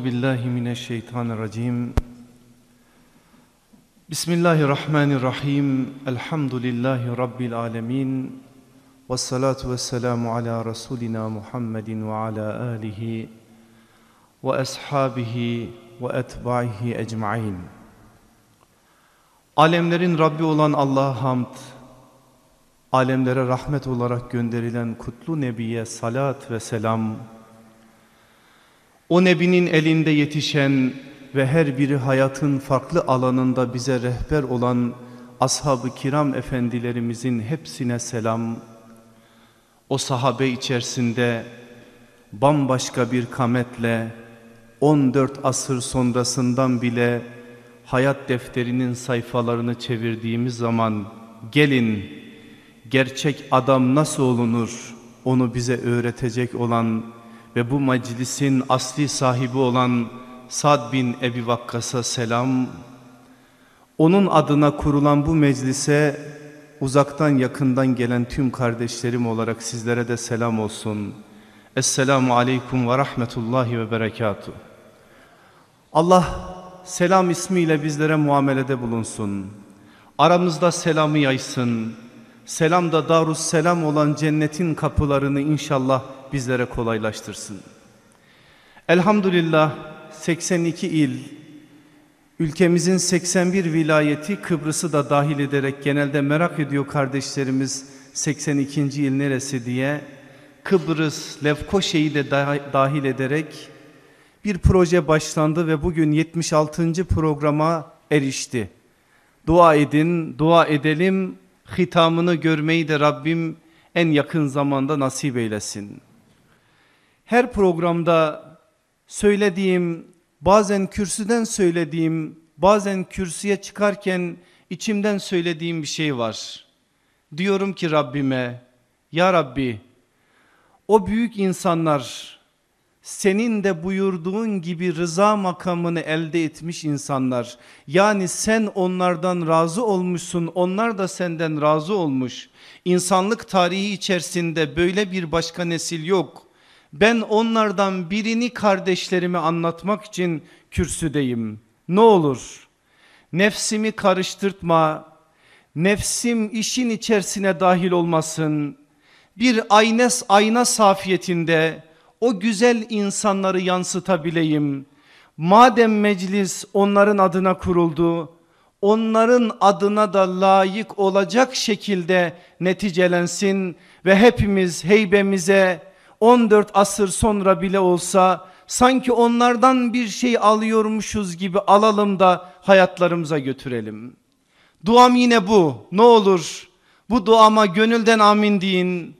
Euzu billahi mineşşeytanirracim. Bismillahirrahmanirrahim. Elhamdülillahi rabbil alamin. Ves salatu vesselamu ala rasulina Muhammedin ve ala alihi ve ashabihi ve etbaihi ecmaîn. Alemlerin Rabbi olan Allah'a hamd, alemlere rahmet olarak gönderilen kutlu Nebiye salat ve selam, o Nebinin elinde yetişen ve her biri hayatın farklı alanında bize rehber olan ashab-ı kiram efendilerimizin hepsine selam, o sahabe içerisinde bambaşka bir kametle 14 asır sonrasından bile hayat defterinin sayfalarını çevirdiğimiz zaman gelin gerçek adam nasıl olunur onu bize öğretecek olan ve bu meclisin asli sahibi olan Sad bin Ebi Vakkas'a selam. Onun adına kurulan bu meclise uzaktan yakından gelen tüm kardeşlerim olarak sizlere de selam olsun. Esselamu Aleyküm ve Rahmetullahi ve Berekatuhu. Allah selam ismiyle bizlere muamelede bulunsun. Aramızda selamı yaysın. Selam da darus selam olan cennetin kapılarını inşallah bizlere kolaylaştırsın. Elhamdülillah 82 il, ülkemizin 81 vilayeti Kıbrıs'ı da dahil ederek genelde merak ediyor kardeşlerimiz 82. il neresi diye. Kıbrıs, Lefkoşe'yi de dahil ederek bir proje başlandı ve bugün 76. programa erişti. Dua edin, dua edelim, hitamını görmeyi de Rabbim en yakın zamanda nasip eylesin. Her programda söylediğim, bazen kürsüden söylediğim, bazen kürsüye çıkarken içimden söylediğim bir şey var. Diyorum ki Rabbime, Ya Rabbi, o büyük insanlar, senin de buyurduğun gibi rıza makamını elde etmiş insanlar. Yani sen onlardan razı olmuşsun onlar da senden razı olmuş. İnsanlık tarihi içerisinde böyle bir başka nesil yok. Ben onlardan birini kardeşlerime anlatmak için kürsüdeyim. Ne olur nefsimi karıştırtma, nefsim işin içerisine dahil olmasın. Bir aynes ayna safiyetinde o güzel insanları yansıtabileyim. Madem meclis onların adına kuruldu, onların adına da layık olacak şekilde neticelensin ve hepimiz heybemize 14 asır sonra bile olsa sanki onlardan bir şey alıyormuşuz gibi alalım da hayatlarımıza götürelim. Duam yine bu ne olur bu duama gönülden amin deyin.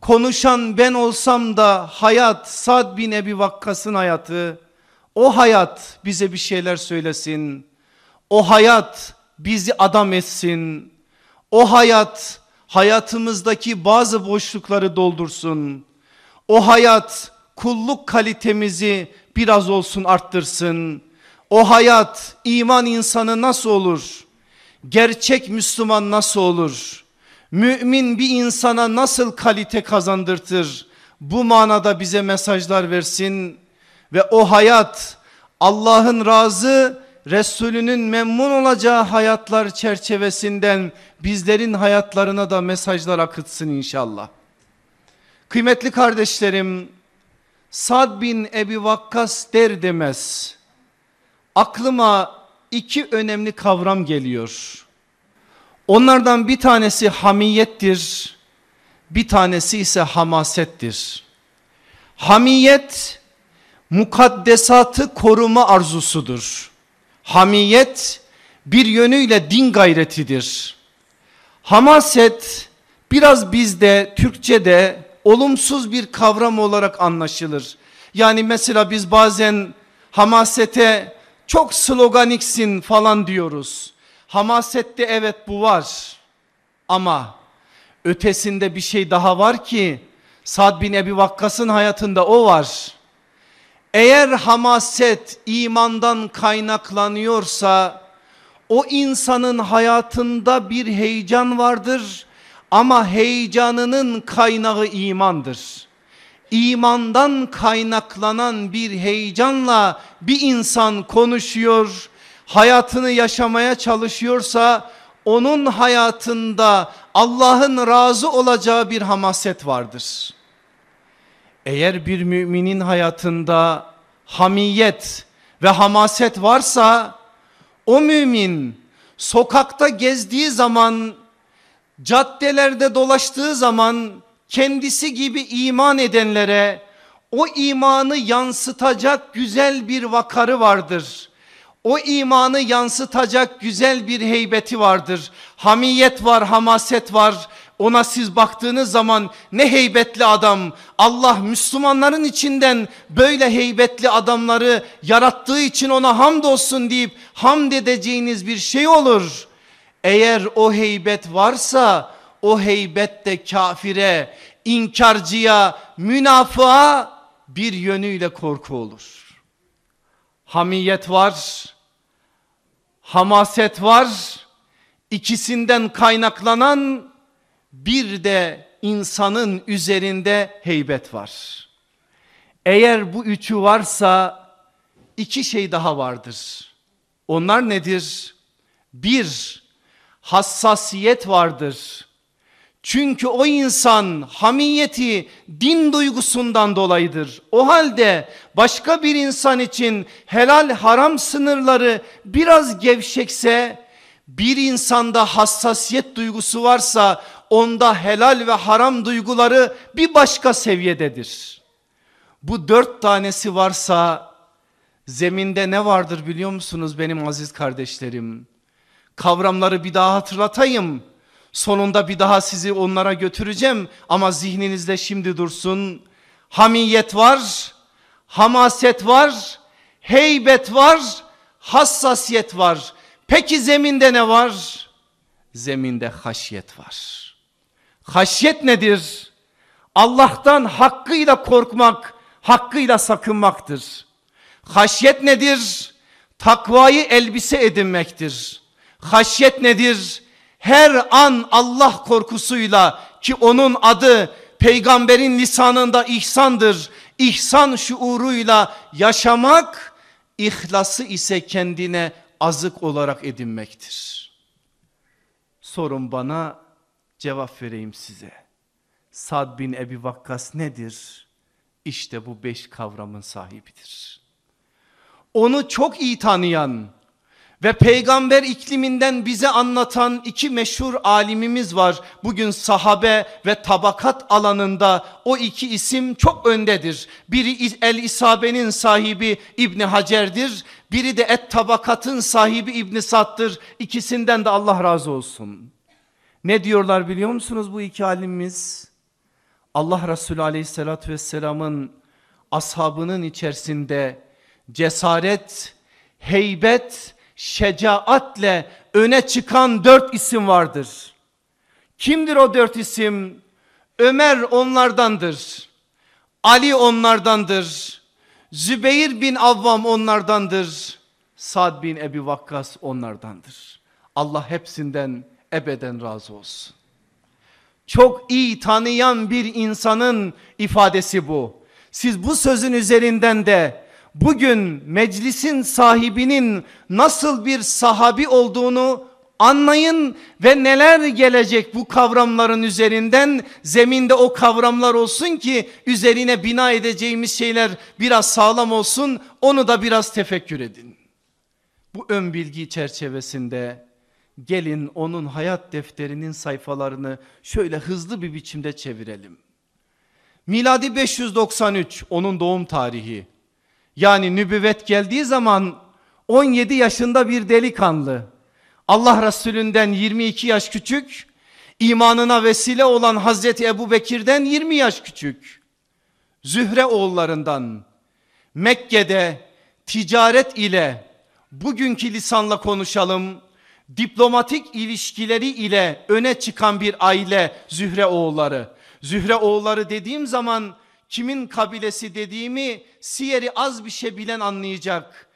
Konuşan ben olsam da hayat Sad bin Ebi Vakkas'ın hayatı o hayat bize bir şeyler söylesin. O hayat bizi adam etsin. O hayat hayatımızdaki bazı boşlukları doldursun. O hayat kulluk kalitemizi biraz olsun arttırsın. O hayat iman insanı nasıl olur? Gerçek Müslüman nasıl olur? Mümin bir insana nasıl kalite kazandırtır? Bu manada bize mesajlar versin ve o hayat Allah'ın razı Resulünün memnun olacağı hayatlar çerçevesinden bizlerin hayatlarına da mesajlar akıtsın inşallah. Kıymetli kardeşlerim Sad bin Ebi Vakkas der demez aklıma iki önemli kavram geliyor. Onlardan bir tanesi hamiyettir bir tanesi ise hamasettir. Hamiyet mukaddesatı koruma arzusudur. Hamiyet bir yönüyle din gayretidir. Hamaset biraz bizde Türkçe'de olumsuz bir kavram olarak anlaşılır. Yani mesela biz bazen hamasete çok sloganiksin falan diyoruz. Hamasette evet bu var ama ötesinde bir şey daha var ki Sad bin Ebi Vakkas'ın hayatında o var. Eğer hamaset imandan kaynaklanıyorsa o insanın hayatında bir heyecan vardır Ama heyecanının kaynağı imandır. İmandan kaynaklanan bir heyecanla bir insan konuşuyor, hayatını yaşamaya çalışıyorsa onun hayatında Allah'ın razı olacağı bir hamaset vardır. Eğer bir müminin hayatında hamiyet ve hamaset varsa o mümin sokakta gezdiği zaman caddelerde dolaştığı zaman kendisi gibi iman edenlere o imanı yansıtacak güzel bir vakarı vardır. O imanı yansıtacak güzel bir heybeti vardır. Hamiyet var, hamaset var. Ona siz baktığınız zaman ne heybetli adam. Allah Müslümanların içinden böyle heybetli adamları yarattığı için ona hamdolsun deyip hamd edeceğiniz bir şey olur. Eğer o heybet varsa o heybet de kafire, inkarcıya, münafığa bir yönüyle korku olur. Hamiyet var, hamaset var, ikisinden kaynaklanan bir de insanın üzerinde heybet var. Eğer bu üçü varsa iki şey daha vardır. Onlar nedir? Bir, hassasiyet vardır. Çünkü o insan hamiyeti din duygusundan dolayıdır. O halde başka bir insan için helal haram sınırları biraz gevşekse bir insanda hassasiyet duygusu varsa onda helal ve haram duyguları bir başka seviyededir. Bu dört tanesi varsa zeminde ne vardır biliyor musunuz benim aziz kardeşlerim? Kavramları bir daha hatırlatayım. Sonunda bir daha sizi onlara götüreceğim ama zihninizde şimdi dursun. Hamiyet var, hamaset var, heybet var, hassasiyet var. Peki zeminde ne var? Zeminde haşyet var. Haşyet nedir? Allah'tan hakkıyla korkmak, hakkıyla sakınmaktır. Haşyet nedir? Takvayı elbise edinmektir. Haşyet nedir? Her an Allah korkusuyla ki onun adı peygamberin lisanında ihsandır. İhsan şuuruyla yaşamak, ihlası ise kendine azık olarak edinmektir. Sorun bana cevap vereyim size. Sad bin Ebi Vakkas nedir? İşte bu beş kavramın sahibidir. Onu çok iyi tanıyan ve peygamber ikliminden bize anlatan iki meşhur alimimiz var. Bugün sahabe ve tabakat alanında o iki isim çok öndedir. Biri El İsabe'nin sahibi İbni Hacer'dir. Biri de Et Tabakat'ın sahibi İbni Sad'dır. İkisinden de Allah razı olsun. Ne diyorlar biliyor musunuz bu iki alimimiz? Allah Resulü aleyhissalatü vesselamın ashabının içerisinde cesaret, heybet, şecaatle öne çıkan dört isim vardır. Kimdir o dört isim? Ömer onlardandır. Ali onlardandır. Zübeyir bin Avvam onlardandır. Sad bin Ebi Vakkas onlardandır. Allah hepsinden ebeden razı olsun. Çok iyi tanıyan bir insanın ifadesi bu. Siz bu sözün üzerinden de bugün meclisin sahibinin nasıl bir sahabi olduğunu anlayın ve neler gelecek bu kavramların üzerinden zeminde o kavramlar olsun ki üzerine bina edeceğimiz şeyler biraz sağlam olsun onu da biraz tefekkür edin. Bu ön bilgi çerçevesinde gelin onun hayat defterinin sayfalarını şöyle hızlı bir biçimde çevirelim. Miladi 593 onun doğum tarihi. Yani nübüvvet geldiği zaman 17 yaşında bir delikanlı. Allah Resulünden 22 yaş küçük. imanına vesile olan Hazreti Ebu Bekir'den 20 yaş küçük. Zühre oğullarından Mekke'de ticaret ile bugünkü lisanla konuşalım diplomatik ilişkileri ile öne çıkan bir aile Zühre oğulları. Zühre oğulları dediğim zaman kimin kabilesi dediğimi siyeri az bir şey bilen anlayacak.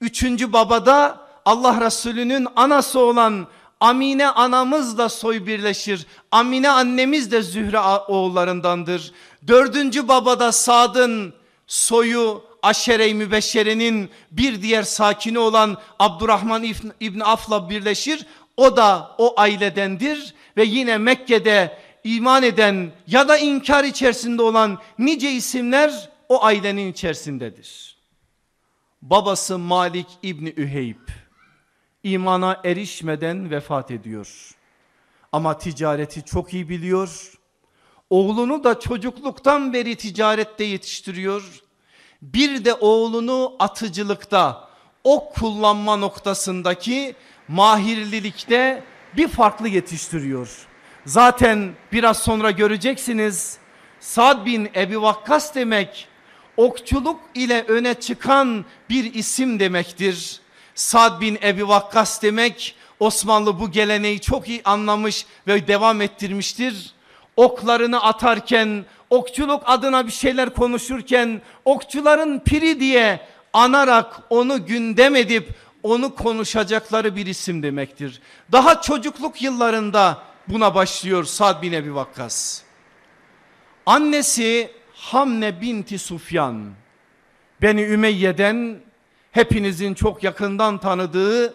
Üçüncü babada Allah Resulü'nün anası olan Amine anamızla soy birleşir. Amine annemiz de Zühre oğullarındandır. Dördüncü babada Sad'ın soyu Aşere-i Mübeşşere'nin bir diğer sakini olan Abdurrahman İbni Af'la birleşir. O da o ailedendir ve yine Mekke'de iman eden ya da inkar içerisinde olan nice isimler o ailenin içerisindedir. Babası Malik İbni Üheyb imana erişmeden vefat ediyor. Ama ticareti çok iyi biliyor. Oğlunu da çocukluktan beri ticarette yetiştiriyor. Bir de oğlunu atıcılıkta, ok kullanma noktasındaki mahirlilikte bir farklı yetiştiriyor. Zaten biraz sonra göreceksiniz. Sad bin Ebi Vakkas demek okçuluk ile öne çıkan bir isim demektir. Sad bin Ebi Vakkas demek Osmanlı bu geleneği çok iyi anlamış ve devam ettirmiştir. Oklarını atarken okçuluk adına bir şeyler konuşurken okçuların piri diye anarak onu gündem edip onu konuşacakları bir isim demektir. Daha çocukluk yıllarında buna başlıyor Sad bin Ebi Vakkas. Annesi Hamne binti Sufyan. Beni Ümeyye'den hepinizin çok yakından tanıdığı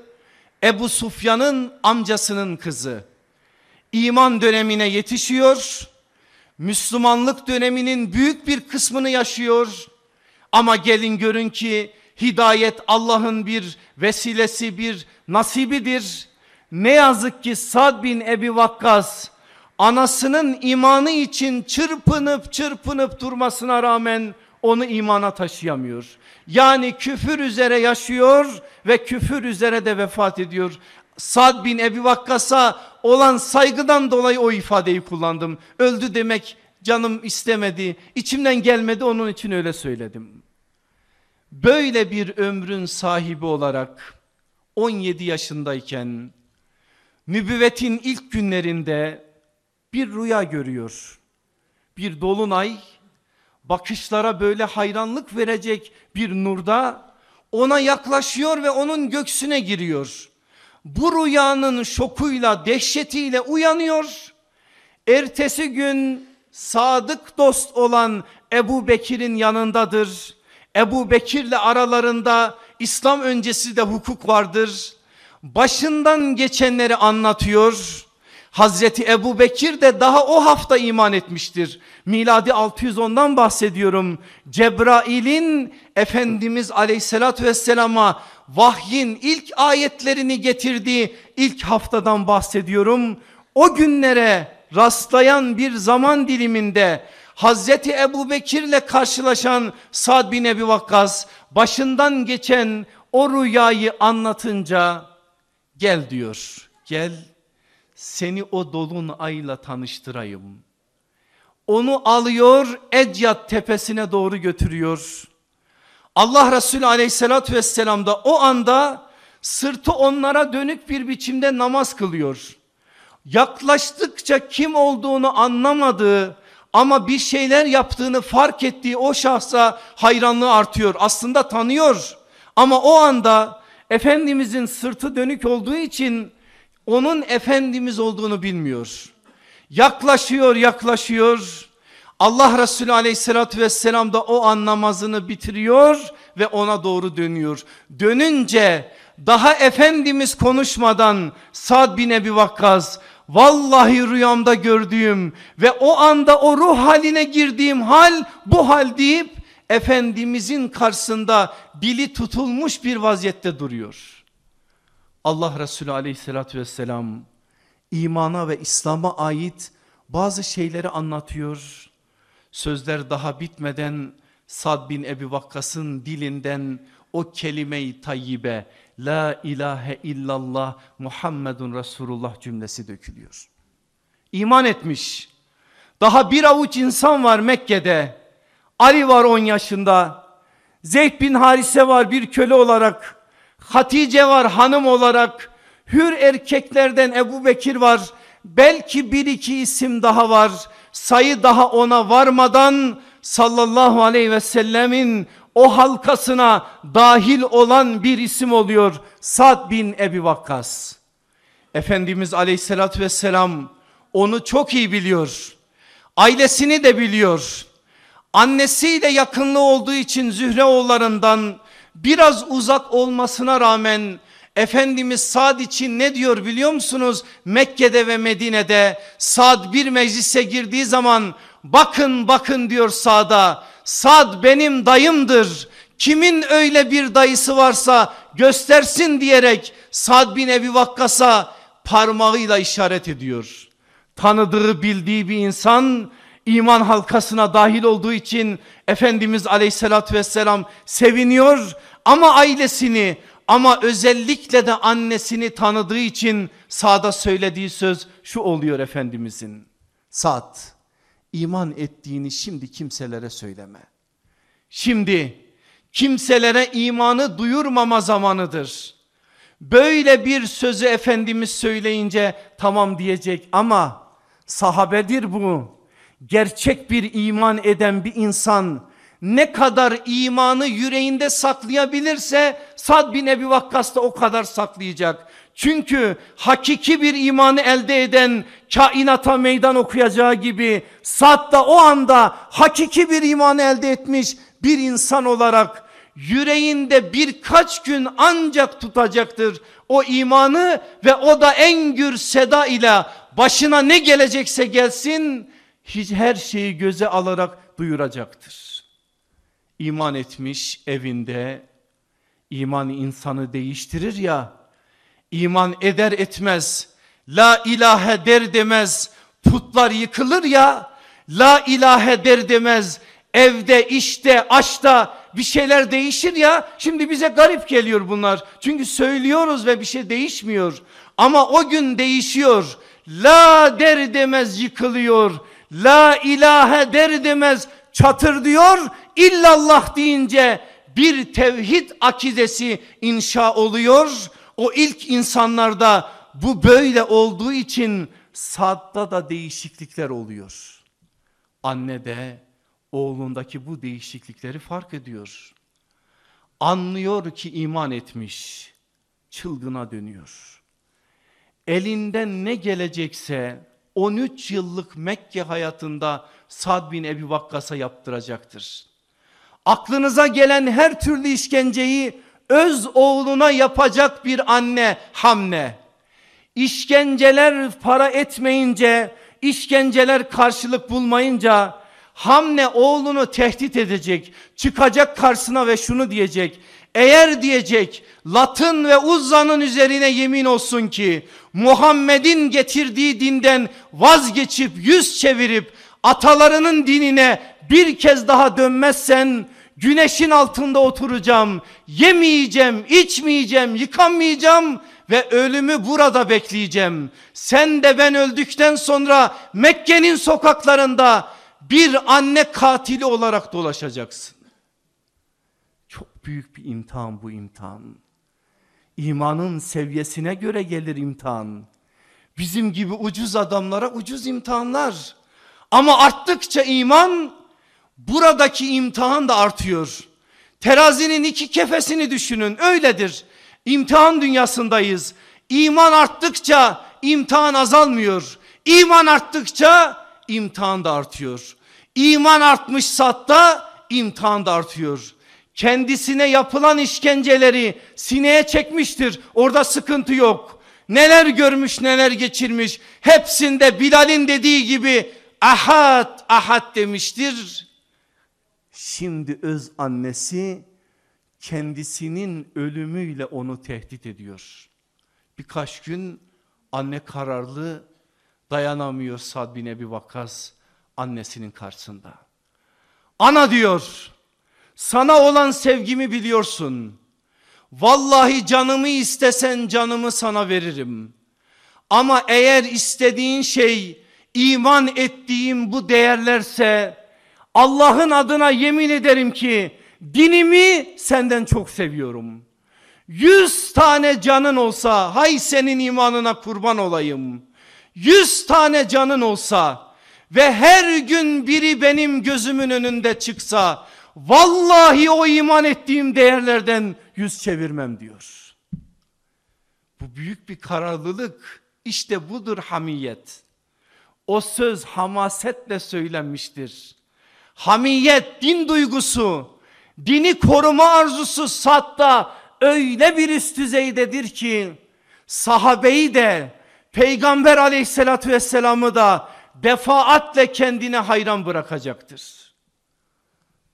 Ebu Sufyan'ın amcasının kızı. İman dönemine yetişiyor. Müslümanlık döneminin büyük bir kısmını yaşıyor. Ama gelin görün ki hidayet Allah'ın bir vesilesi bir nasibidir. Ne yazık ki Sad bin Ebi Vakkas anasının imanı için çırpınıp çırpınıp durmasına rağmen onu imana taşıyamıyor. Yani küfür üzere yaşıyor ve küfür üzere de vefat ediyor. Sad bin Ebi Vakkas'a olan saygıdan dolayı o ifadeyi kullandım. Öldü demek canım istemedi, içimden gelmedi onun için öyle söyledim. Böyle bir ömrün sahibi olarak 17 yaşındayken nübüvvetin ilk günlerinde bir rüya görüyor. Bir dolunay bakışlara böyle hayranlık verecek bir nurda ona yaklaşıyor ve onun göksüne giriyor. Bu rüyanın şokuyla dehşetiyle uyanıyor. Ertesi gün sadık dost olan Ebu Bekir'in yanındadır. Ebu Bekir'le aralarında İslam öncesi de hukuk vardır. Başından geçenleri anlatıyor. Hazreti Ebu Bekir de daha o hafta iman etmiştir. Miladi 610'dan bahsediyorum. Cebrail'in Efendimiz aleyhissalatü vesselama vahyin ilk ayetlerini getirdiği ilk haftadan bahsediyorum. O günlere rastlayan bir zaman diliminde Hazreti Ebu Bekir'le karşılaşan Sad bin Ebi Vakkas başından geçen o rüyayı anlatınca gel diyor. Gel seni o dolun ayla tanıştırayım. Onu alıyor Ecyat tepesine doğru götürüyor. Allah Resulü aleyhissalatü vesselam da o anda sırtı onlara dönük bir biçimde namaz kılıyor. Yaklaştıkça kim olduğunu anlamadığı ama bir şeyler yaptığını fark ettiği o şahsa hayranlığı artıyor. Aslında tanıyor ama o anda Efendimizin sırtı dönük olduğu için onun Efendimiz olduğunu bilmiyor. Yaklaşıyor yaklaşıyor. Allah Resulü aleyhissalatü vesselam da o an namazını bitiriyor ve ona doğru dönüyor. Dönünce daha Efendimiz konuşmadan Sad bin Ebi Vakkas vallahi rüyamda gördüğüm ve o anda o ruh haline girdiğim hal bu hal deyip Efendimizin karşısında dili tutulmuş bir vaziyette duruyor. Allah Resulü aleyhissalatü vesselam imana ve İslam'a ait bazı şeyleri anlatıyor. Sözler daha bitmeden Sad bin Ebi Vakkas'ın dilinden o kelime-i tayyibe La ilahe illallah Muhammedun Resulullah cümlesi dökülüyor. İman etmiş. Daha bir avuç insan var Mekke'de. Ali var 10 yaşında. Zeyd bin Harise var bir köle olarak. Hatice var hanım olarak. Hür erkeklerden Ebu Bekir var. Belki bir iki isim daha var. Sayı daha ona varmadan sallallahu aleyhi ve sellemin o halkasına dahil olan bir isim oluyor. Sad bin Ebi Vakkas. Efendimiz aleyhissalatü vesselam onu çok iyi biliyor. Ailesini de biliyor. Annesiyle yakınlığı olduğu için Zühre oğullarından biraz uzak olmasına rağmen Efendimiz Sad için ne diyor biliyor musunuz? Mekke'de ve Medine'de Sad bir meclise girdiği zaman bakın bakın diyor Sad'a. Sad benim dayımdır. Kimin öyle bir dayısı varsa göstersin diyerek Sad bin Ebi Vakkas'a parmağıyla işaret ediyor. Tanıdığı bildiği bir insan iman halkasına dahil olduğu için Efendimiz aleyhissalatü vesselam seviniyor ama ailesini ama özellikle de annesini tanıdığı için sağda söylediği söz şu oluyor Efendimizin. Sa'd iman ettiğini şimdi kimselere söyleme. Şimdi kimselere imanı duyurmama zamanıdır. Böyle bir sözü Efendimiz söyleyince tamam diyecek ama sahabedir bu. Gerçek bir iman eden bir insan ne kadar imanı yüreğinde saklayabilirse Sad bin Ebi Vakkas da o kadar saklayacak. Çünkü hakiki bir imanı elde eden kainata meydan okuyacağı gibi Sad da o anda hakiki bir imanı elde etmiş bir insan olarak yüreğinde birkaç gün ancak tutacaktır o imanı ve o da en gür seda ile başına ne gelecekse gelsin hiç her şeyi göze alarak duyuracaktır. İman etmiş evinde iman insanı değiştirir ya iman eder etmez la ilahe der demez putlar yıkılır ya la ilahe der demez evde işte aşta bir şeyler değişir ya. Şimdi bize garip geliyor bunlar. Çünkü söylüyoruz ve bir şey değişmiyor. Ama o gün değişiyor. La der demez yıkılıyor. La ilahe der demez çatır diyor. İllallah deyince bir tevhid akidesi inşa oluyor. O ilk insanlarda bu böyle olduğu için Sad'da da değişiklikler oluyor. Anne de oğlundaki bu değişiklikleri fark ediyor. Anlıyor ki iman etmiş. Çılgına dönüyor. Elinden ne gelecekse 13 yıllık Mekke hayatında Sad bin Ebi Vakkas'a yaptıracaktır. Aklınıza gelen her türlü işkenceyi öz oğluna yapacak bir anne Hamne. İşkenceler para etmeyince, işkenceler karşılık bulmayınca Hamne oğlunu tehdit edecek. Çıkacak karşısına ve şunu diyecek. Eğer diyecek Latın ve Uzza'nın üzerine yemin olsun ki Muhammed'in getirdiği dinden vazgeçip yüz çevirip atalarının dinine bir kez daha dönmezsen güneşin altında oturacağım. Yemeyeceğim, içmeyeceğim, yıkanmayacağım ve ölümü burada bekleyeceğim. Sen de ben öldükten sonra Mekke'nin sokaklarında bir anne katili olarak dolaşacaksın. Büyük bir imtihan bu imtihan. İmanın seviyesine göre gelir imtihan. Bizim gibi ucuz adamlara ucuz imtihanlar. Ama arttıkça iman buradaki imtihan da artıyor. Terazinin iki kefesini düşünün öyledir. İmtihan dünyasındayız. İman arttıkça imtihan azalmıyor. İman arttıkça imtihan da artıyor. İman artmış satta imtihan da artıyor. Kendisine yapılan işkenceleri sineye çekmiştir. Orada sıkıntı yok. Neler görmüş neler geçirmiş. Hepsinde Bilal'in dediği gibi ahad ahad demiştir. Şimdi öz annesi kendisinin ölümüyle onu tehdit ediyor. Birkaç gün anne kararlı dayanamıyor Sad bin Ebi Vakkas annesinin karşısında. Ana diyor sana olan sevgimi biliyorsun. Vallahi canımı istesen canımı sana veririm. Ama eğer istediğin şey iman ettiğim bu değerlerse Allah'ın adına yemin ederim ki dinimi senden çok seviyorum. Yüz tane canın olsa hay senin imanına kurban olayım. Yüz tane canın olsa ve her gün biri benim gözümün önünde çıksa vallahi o iman ettiğim değerlerden yüz çevirmem diyor. Bu büyük bir kararlılık. İşte budur hamiyet. O söz hamasetle söylenmiştir. Hamiyet din duygusu, dini koruma arzusu satta öyle bir üst düzeydedir ki sahabeyi de peygamber aleyhissalatü vesselamı da defaatle kendine hayran bırakacaktır.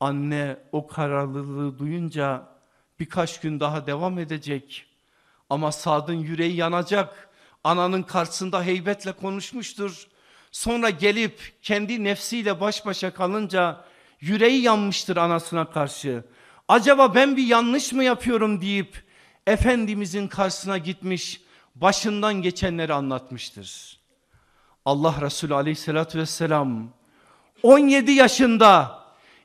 Anne o kararlılığı duyunca birkaç gün daha devam edecek. Ama Sad'ın yüreği yanacak. Ananın karşısında heybetle konuşmuştur. Sonra gelip kendi nefsiyle baş başa kalınca yüreği yanmıştır anasına karşı. Acaba ben bir yanlış mı yapıyorum deyip Efendimizin karşısına gitmiş başından geçenleri anlatmıştır. Allah Resulü aleyhissalatü vesselam 17 yaşında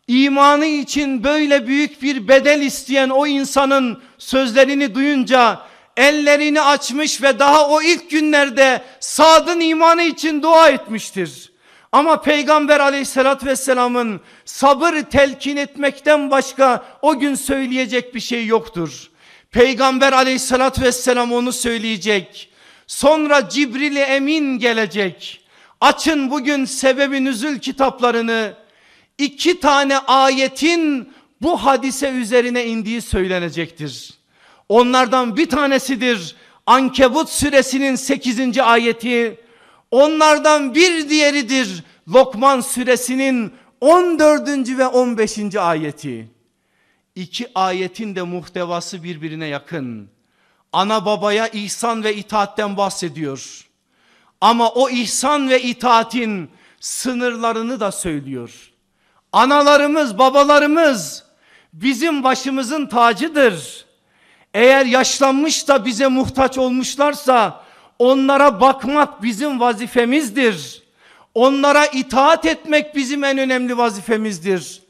imanı için böyle büyük bir bedel isteyen o insanın sözlerini duyunca ellerini açmış ve daha o ilk günlerde Sad'ın imanı için dua etmiştir. Ama Peygamber aleyhissalatü vesselamın sabır telkin etmekten başka o gün söyleyecek bir şey yoktur. Peygamber aleyhissalatü vesselam onu söyleyecek. Sonra Cibril Emin gelecek. Açın bugün sebebi nüzül kitaplarını. İki tane ayetin bu hadise üzerine indiği söylenecektir. Onlardan bir tanesidir Ankebut suresinin 8. ayeti. Onlardan bir diğeridir Lokman suresinin 14. ve 15. ayeti. İki ayetin de muhtevası birbirine yakın. Ana babaya ihsan ve itaatten bahsediyor. Ama o ihsan ve itaatin sınırlarını da söylüyor. Analarımız, babalarımız bizim başımızın tacıdır. Eğer yaşlanmış da bize muhtaç olmuşlarsa onlara bakmak bizim vazifemizdir. Onlara itaat etmek bizim en önemli vazifemizdir.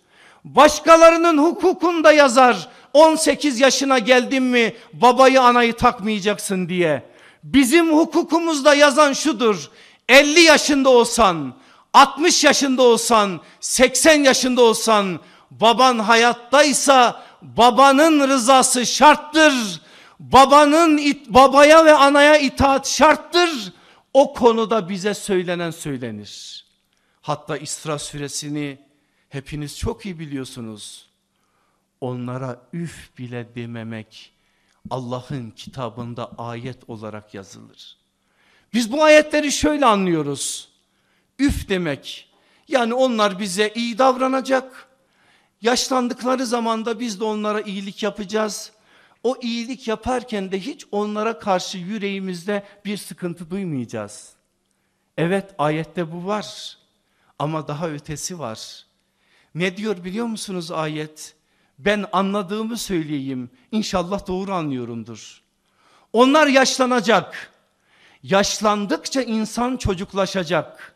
Başkalarının hukukunda yazar 18 yaşına geldin mi babayı anayı takmayacaksın diye. Bizim hukukumuzda yazan şudur 50 yaşında olsan 60 yaşında olsan 80 yaşında olsan baban hayattaysa babanın rızası şarttır. Babanın it, babaya ve anaya itaat şarttır. O konuda bize söylenen söylenir. Hatta İsra suresini hepiniz çok iyi biliyorsunuz. Onlara üf bile dememek Allah'ın kitabında ayet olarak yazılır. Biz bu ayetleri şöyle anlıyoruz. Üf demek yani onlar bize iyi davranacak. Yaşlandıkları zamanda biz de onlara iyilik yapacağız. O iyilik yaparken de hiç onlara karşı yüreğimizde bir sıkıntı duymayacağız. Evet ayette bu var ama daha ötesi var. Ne diyor biliyor musunuz ayet? Ben anladığımı söyleyeyim. İnşallah doğru anlıyorumdur. Onlar yaşlanacak. Yaşlandıkça insan çocuklaşacak.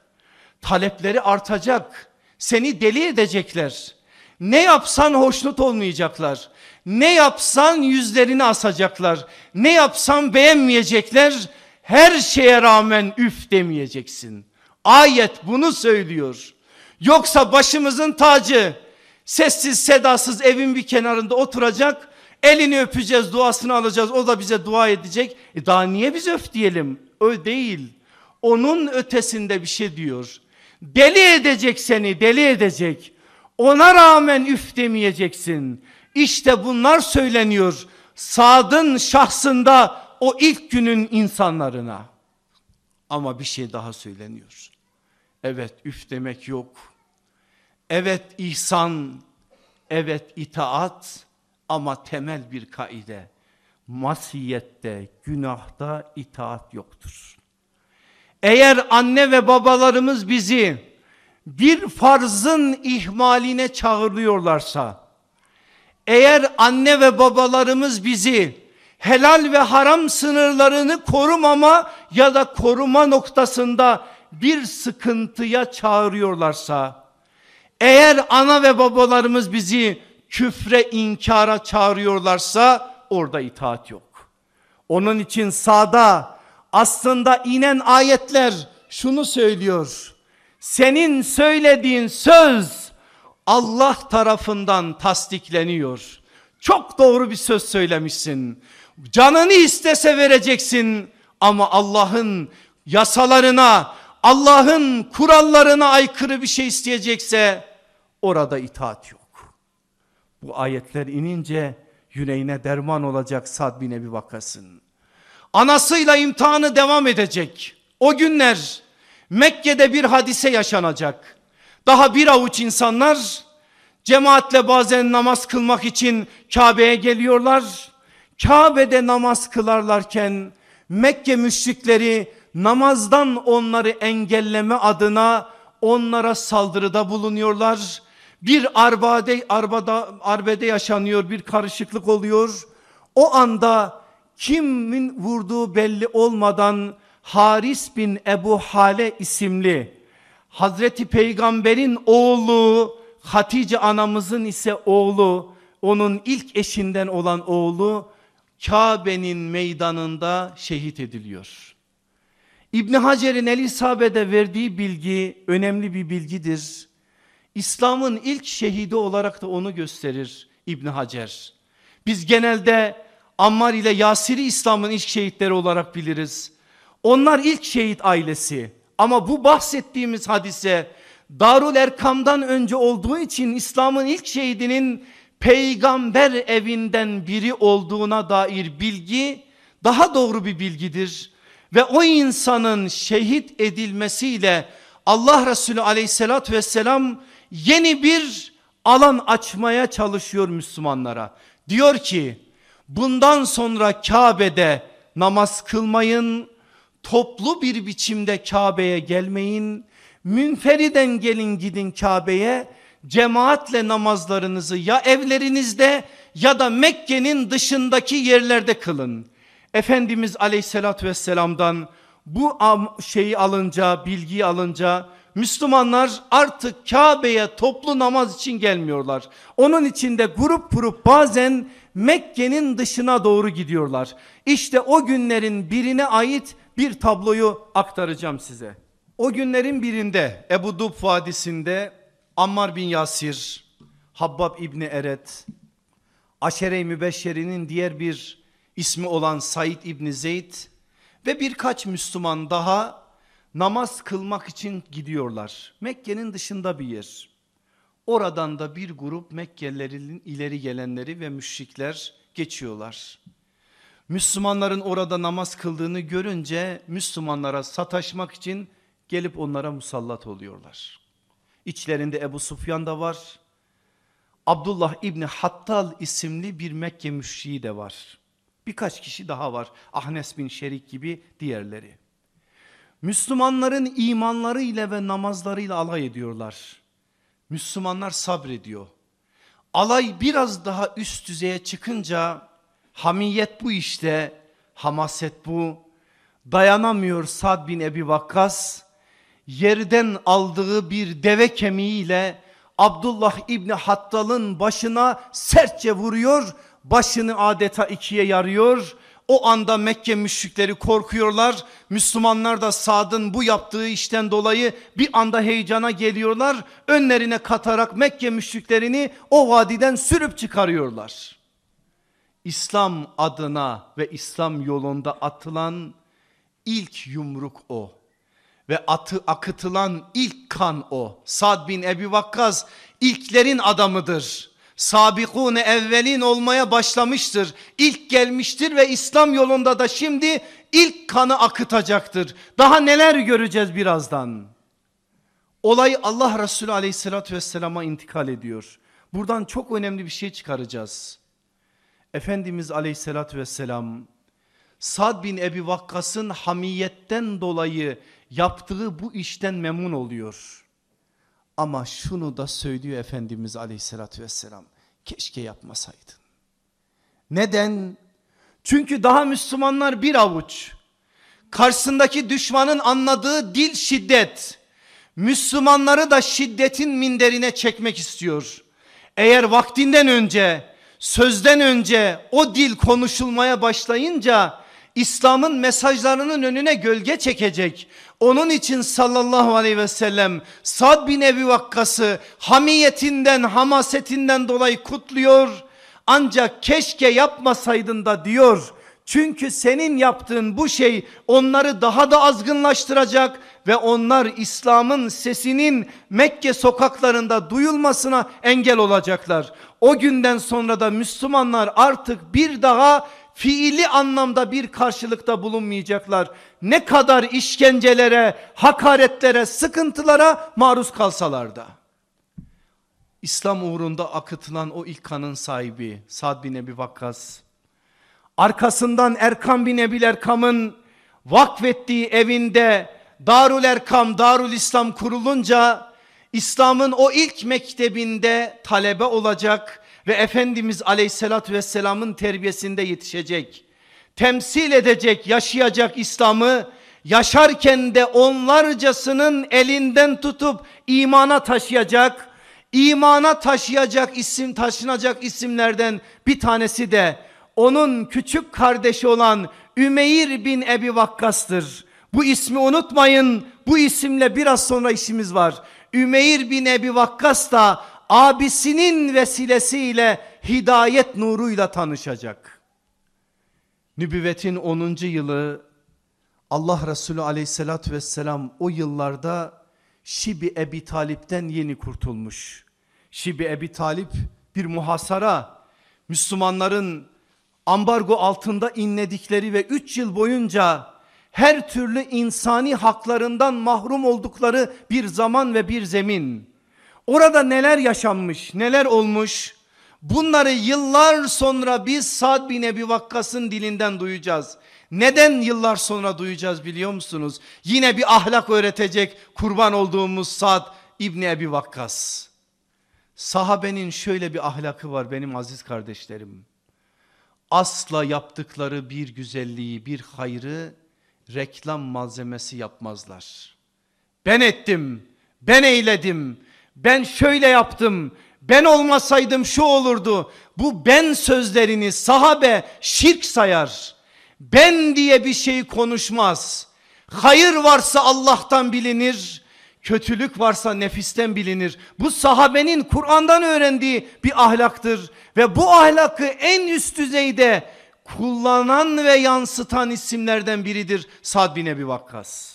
Talepleri artacak. Seni deli edecekler. Ne yapsan hoşnut olmayacaklar. Ne yapsan yüzlerini asacaklar. Ne yapsan beğenmeyecekler. Her şeye rağmen üf demeyeceksin. Ayet bunu söylüyor. Yoksa başımızın tacı sessiz sedasız evin bir kenarında oturacak. Elini öpeceğiz duasını alacağız o da bize dua edecek. E daha niye biz öf diyelim? Öyle değil. Onun ötesinde bir şey diyor. Deli edecek seni deli edecek. Ona rağmen üf demeyeceksin. İşte bunlar söyleniyor. Sad'ın şahsında o ilk günün insanlarına. Ama bir şey daha söyleniyor. Evet üf demek yok. Evet ihsan, evet itaat ama temel bir kaide. Masiyette, günahta itaat yoktur. Eğer anne ve babalarımız bizi bir farzın ihmaline çağırıyorlarsa, eğer anne ve babalarımız bizi helal ve haram sınırlarını korumama ya da koruma noktasında bir sıkıntıya çağırıyorlarsa, eğer ana ve babalarımız bizi küfre inkara çağırıyorlarsa orada itaat yok. Onun için sağda aslında inen ayetler şunu söylüyor. Senin söylediğin söz Allah tarafından tasdikleniyor. Çok doğru bir söz söylemişsin. Canını istese vereceksin ama Allah'ın yasalarına, Allah'ın kurallarına aykırı bir şey isteyecekse orada itaat yok. Bu ayetler inince yüreğine derman olacak Sad bin Ebi Vakas'ın. Anasıyla imtihanı devam edecek. O günler Mekke'de bir hadise yaşanacak. Daha bir avuç insanlar cemaatle bazen namaz kılmak için Kabe'ye geliyorlar. Kabe'de namaz kılarlarken Mekke müşrikleri namazdan onları engelleme adına onlara saldırıda bulunuyorlar. Bir arbade, arbada, arbede yaşanıyor bir karışıklık oluyor. O anda kimin vurduğu belli olmadan Haris bin Ebu Hale isimli Hazreti Peygamber'in oğlu Hatice anamızın ise oğlu onun ilk eşinden olan oğlu Kabe'nin meydanında şehit ediliyor. İbni Hacer'in El İsabe'de verdiği bilgi önemli bir bilgidir. İslam'ın ilk şehidi olarak da onu gösterir İbni Hacer. Biz genelde Ammar ile Yasir'i İslam'ın ilk şehitleri olarak biliriz. Onlar ilk şehit ailesi. Ama bu bahsettiğimiz hadise Darul Erkam'dan önce olduğu için İslam'ın ilk şehidinin peygamber evinden biri olduğuna dair bilgi daha doğru bir bilgidir. Ve o insanın şehit edilmesiyle Allah Resulü aleyhissalatü vesselam yeni bir alan açmaya çalışıyor Müslümanlara. Diyor ki bundan sonra Kabe'de namaz kılmayın, toplu bir biçimde Kabe'ye gelmeyin, münferiden gelin gidin Kabe'ye, cemaatle namazlarınızı ya evlerinizde ya da Mekke'nin dışındaki yerlerde kılın. Efendimiz aleyhissalatü vesselam'dan bu şeyi alınca, bilgiyi alınca Müslümanlar artık Kabe'ye toplu namaz için gelmiyorlar. Onun içinde grup grup bazen Mekke'nin dışına doğru gidiyorlar. İşte o günlerin birine ait bir tabloyu aktaracağım size. O günlerin birinde Ebu Dub Vadisi'nde Ammar bin Yasir, Habbab İbni Eret, Aşere-i Mübeşşeri'nin diğer bir ismi olan Said İbni Zeyd ve birkaç Müslüman daha namaz kılmak için gidiyorlar. Mekke'nin dışında bir yer. Oradan da bir grup Mekkelilerin ileri gelenleri ve müşrikler geçiyorlar. Müslümanların orada namaz kıldığını görünce Müslümanlara sataşmak için gelip onlara musallat oluyorlar. İçlerinde Ebu Sufyan da var. Abdullah İbni Hattal isimli bir Mekke müşriği de var. Birkaç kişi daha var. Ahnes bin Şerik gibi diğerleri. Müslümanların imanları ile ve namazlarıyla alay ediyorlar. Müslümanlar sabrediyor. Alay biraz daha üst düzeye çıkınca hamiyet bu işte, hamaset bu. Dayanamıyor Sad bin Ebi Vakkas yerden aldığı bir deve kemiğiyle Abdullah İbni Hattal'ın başına sertçe vuruyor. Başını adeta ikiye yarıyor. O anda Mekke müşrikleri korkuyorlar. Müslümanlar da Sad'ın bu yaptığı işten dolayı bir anda heyecana geliyorlar. Önlerine katarak Mekke müşriklerini o vadiden sürüp çıkarıyorlar. İslam adına ve İslam yolunda atılan ilk yumruk o ve atı akıtılan ilk kan o. Sad bin Ebi Vakkas ilklerin adamıdır. Sabikune evvelin olmaya başlamıştır. İlk gelmiştir ve İslam yolunda da şimdi ilk kanı akıtacaktır. Daha neler göreceğiz birazdan. Olay Allah Resulü aleyhissalatü vesselama intikal ediyor. Buradan çok önemli bir şey çıkaracağız. Efendimiz aleyhissalatü vesselam Sad bin Ebi Vakkas'ın hamiyetten dolayı yaptığı bu işten memnun oluyor. Ama şunu da söylüyor Efendimiz aleyhissalatü vesselam. Keşke yapmasaydın. Neden? Çünkü daha Müslümanlar bir avuç. Karşısındaki düşmanın anladığı dil şiddet. Müslümanları da şiddetin minderine çekmek istiyor. Eğer vaktinden önce, sözden önce o dil konuşulmaya başlayınca İslam'ın mesajlarının önüne gölge çekecek. Onun için sallallahu aleyhi ve sellem Sad bin Ebi Vakkas'ı hamiyetinden hamasetinden dolayı kutluyor. Ancak keşke yapmasaydın da diyor. Çünkü senin yaptığın bu şey onları daha da azgınlaştıracak ve onlar İslam'ın sesinin Mekke sokaklarında duyulmasına engel olacaklar. O günden sonra da Müslümanlar artık bir daha fiili anlamda bir karşılıkta bulunmayacaklar. Ne kadar işkencelere, hakaretlere, sıkıntılara maruz kalsalar da. İslam uğrunda akıtılan o ilk kanın sahibi Sad bin Ebi Vakkas. Arkasından Erkam bin Ebil Erkam'ın vakfettiği evinde Darul Erkam, Darul İslam kurulunca İslam'ın o ilk mektebinde talebe olacak ve Efendimiz Aleyhisselatü Vesselam'ın terbiyesinde yetişecek. Temsil edecek, yaşayacak İslam'ı yaşarken de onlarcasının elinden tutup imana taşıyacak imana taşıyacak isim taşınacak isimlerden bir tanesi de onun küçük kardeşi olan Ümeyr bin Ebi Vakkas'tır. Bu ismi unutmayın. Bu isimle biraz sonra işimiz var. Ümeyr bin Ebi Vakkas da abisinin vesilesiyle hidayet nuruyla tanışacak. Nübüvvetin 10. yılı Allah Resulü aleyhissalatü vesselam o yıllarda Şibi Ebi Talip'ten yeni kurtulmuş. Şibi Ebi Talip bir muhasara Müslümanların ambargo altında inledikleri ve 3 yıl boyunca her türlü insani haklarından mahrum oldukları bir zaman ve bir zemin. Orada neler yaşanmış, neler olmuş? Bunları yıllar sonra biz Sad bin Ebi Vakkas'ın dilinden duyacağız. Neden yıllar sonra duyacağız biliyor musunuz? Yine bir ahlak öğretecek kurban olduğumuz Sad İbni Ebi Vakkas. Sahabenin şöyle bir ahlakı var benim aziz kardeşlerim. Asla yaptıkları bir güzelliği, bir hayrı reklam malzemesi yapmazlar. Ben ettim, ben eyledim, ben şöyle yaptım, ben olmasaydım şu olurdu. Bu ben sözlerini sahabe şirk sayar. Ben diye bir şey konuşmaz. Hayır varsa Allah'tan bilinir. Kötülük varsa nefisten bilinir. Bu sahabenin Kur'an'dan öğrendiği bir ahlaktır. Ve bu ahlakı en üst düzeyde kullanan ve yansıtan isimlerden biridir Sad bin Ebi Vakkas.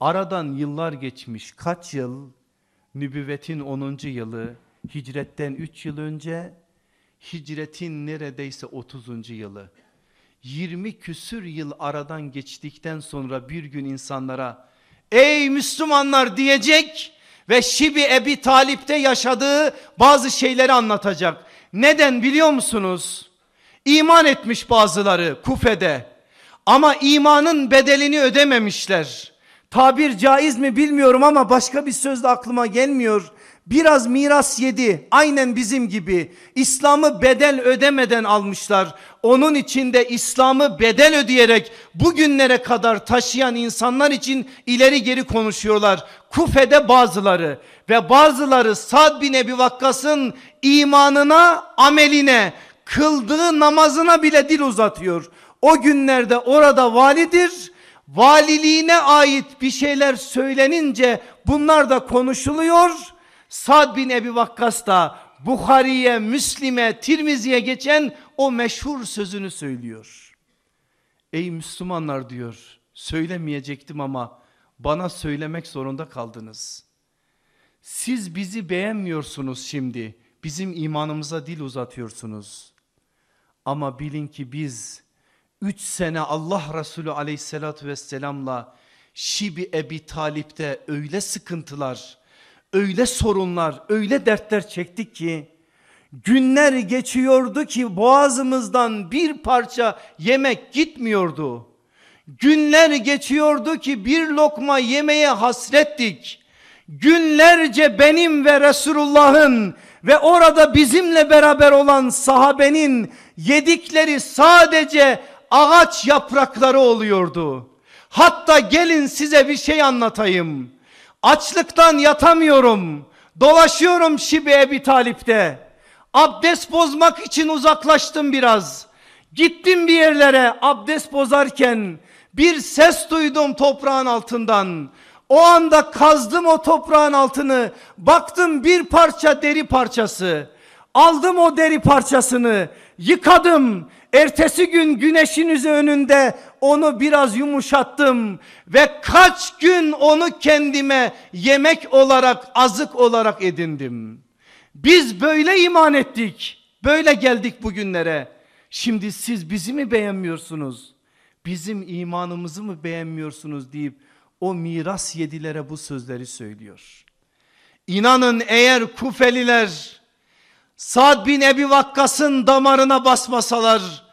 Aradan yıllar geçmiş kaç yıl? Nübüvvetin 10. yılı, hicretten 3 yıl önce, hicretin neredeyse 30. yılı. 20 küsür yıl aradan geçtikten sonra bir gün insanlara ey Müslümanlar diyecek ve Şibi Ebi Talip'te yaşadığı bazı şeyleri anlatacak. Neden biliyor musunuz? İman etmiş bazıları Kufe'de ama imanın bedelini ödememişler. Tabir caiz mi bilmiyorum ama başka bir söz de aklıma gelmiyor. Biraz miras yedi aynen bizim gibi İslam'ı bedel ödemeden almışlar. Onun içinde İslam'ı bedel ödeyerek bugünlere kadar taşıyan insanlar için ileri geri konuşuyorlar. Kufe'de bazıları ve bazıları Sad bin Ebi Vakkas'ın imanına ameline kıldığı namazına bile dil uzatıyor. O günlerde orada validir valiliğine ait bir şeyler söylenince bunlar da konuşuluyor Sad bin Ebi Vakkas da Bukhari'ye, Müslim'e, Tirmizi'ye geçen o meşhur sözünü söylüyor. Ey Müslümanlar diyor söylemeyecektim ama bana söylemek zorunda kaldınız. Siz bizi beğenmiyorsunuz şimdi. Bizim imanımıza dil uzatıyorsunuz. Ama bilin ki biz 3 sene Allah Resulü aleyhissalatü vesselamla Şibi Ebi Talip'te öyle sıkıntılar, öyle sorunlar, öyle dertler çektik ki günler geçiyordu ki boğazımızdan bir parça yemek gitmiyordu. Günler geçiyordu ki bir lokma yemeye hasrettik. Günlerce benim ve Resulullah'ın ve orada bizimle beraber olan sahabenin yedikleri sadece ağaç yaprakları oluyordu. Hatta gelin size bir şey anlatayım. Açlıktan yatamıyorum. Dolaşıyorum Şibi Ebi Talip'te. Abdest bozmak için uzaklaştım biraz. Gittim bir yerlere abdest bozarken bir ses duydum toprağın altından. O anda kazdım o toprağın altını. Baktım bir parça deri parçası. Aldım o deri parçasını, yıkadım. Ertesi gün güneşin önünde onu biraz yumuşattım ve kaç gün onu kendime yemek olarak, azık olarak edindim. Biz böyle iman ettik. Böyle geldik bugünlere. Şimdi siz bizi mi beğenmiyorsunuz? Bizim imanımızı mı beğenmiyorsunuz deyip o miras yedilere bu sözleri söylüyor. İnanın eğer Kufeliler Sad bin Ebi Vakkas'ın damarına basmasalar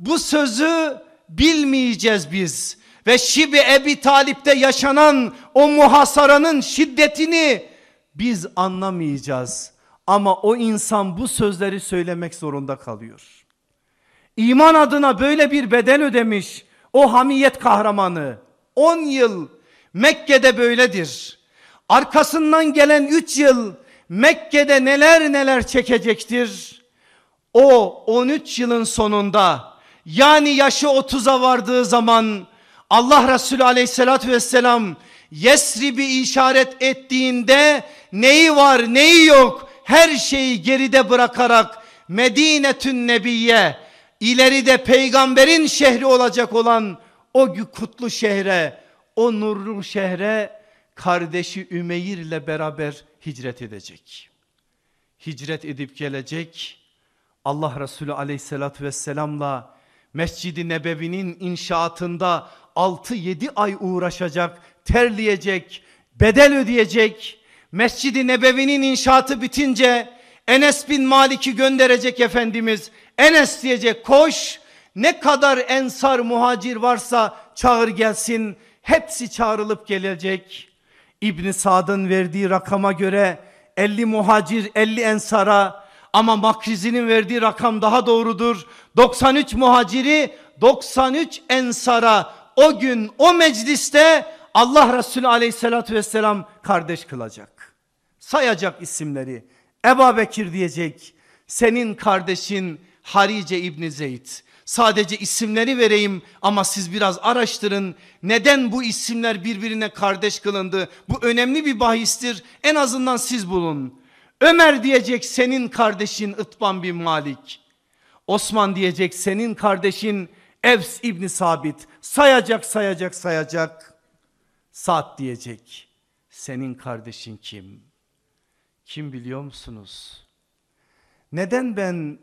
bu sözü bilmeyeceğiz biz. Ve Şibi Ebi Talip'te yaşanan o muhasaranın şiddetini biz anlamayacağız. Ama o insan bu sözleri söylemek zorunda kalıyor. İman adına böyle bir bedel ödemiş o hamiyet kahramanı. 10 yıl Mekke'de böyledir. Arkasından gelen 3 yıl Mekke'de neler neler çekecektir. O 13 yılın sonunda yani yaşı 30'a vardığı zaman Allah Resulü aleyhissalatü vesselam Yesrib'i işaret ettiğinde neyi var neyi yok her şeyi geride bırakarak Medinetün Nebiye ileride peygamberin şehri olacak olan o kutlu şehre o nurlu şehre kardeşi Ümeyr ile beraber hicret edecek. Hicret edip gelecek Allah Resulü aleyhissalatü vesselamla Mescid-i Nebevi'nin inşaatında 6-7 ay uğraşacak, terleyecek, bedel ödeyecek. Mescid-i Nebevi'nin inşaatı bitince Enes bin Malik'i gönderecek Efendimiz. Enes diyecek koş ne kadar ensar muhacir varsa çağır gelsin. Hepsi çağrılıp gelecek. İbn Sad'ın verdiği rakama göre 50 muhacir 50 ensara ama Makrizi'nin verdiği rakam daha doğrudur. 93 muhaciri 93 ensara o gün o mecliste Allah Resulü aleyhissalatü vesselam kardeş kılacak. Sayacak isimleri. Eba Bekir diyecek senin kardeşin Harice İbni Zeyd. Sadece isimleri vereyim ama siz biraz araştırın. Neden bu isimler birbirine kardeş kılındı? Bu önemli bir bahistir. En azından siz bulun. Ömer diyecek senin kardeşin Itban bin Malik. Osman diyecek senin kardeşin Evs İbni Sabit. Sayacak sayacak sayacak. Saat diyecek senin kardeşin kim? Kim biliyor musunuz? Neden ben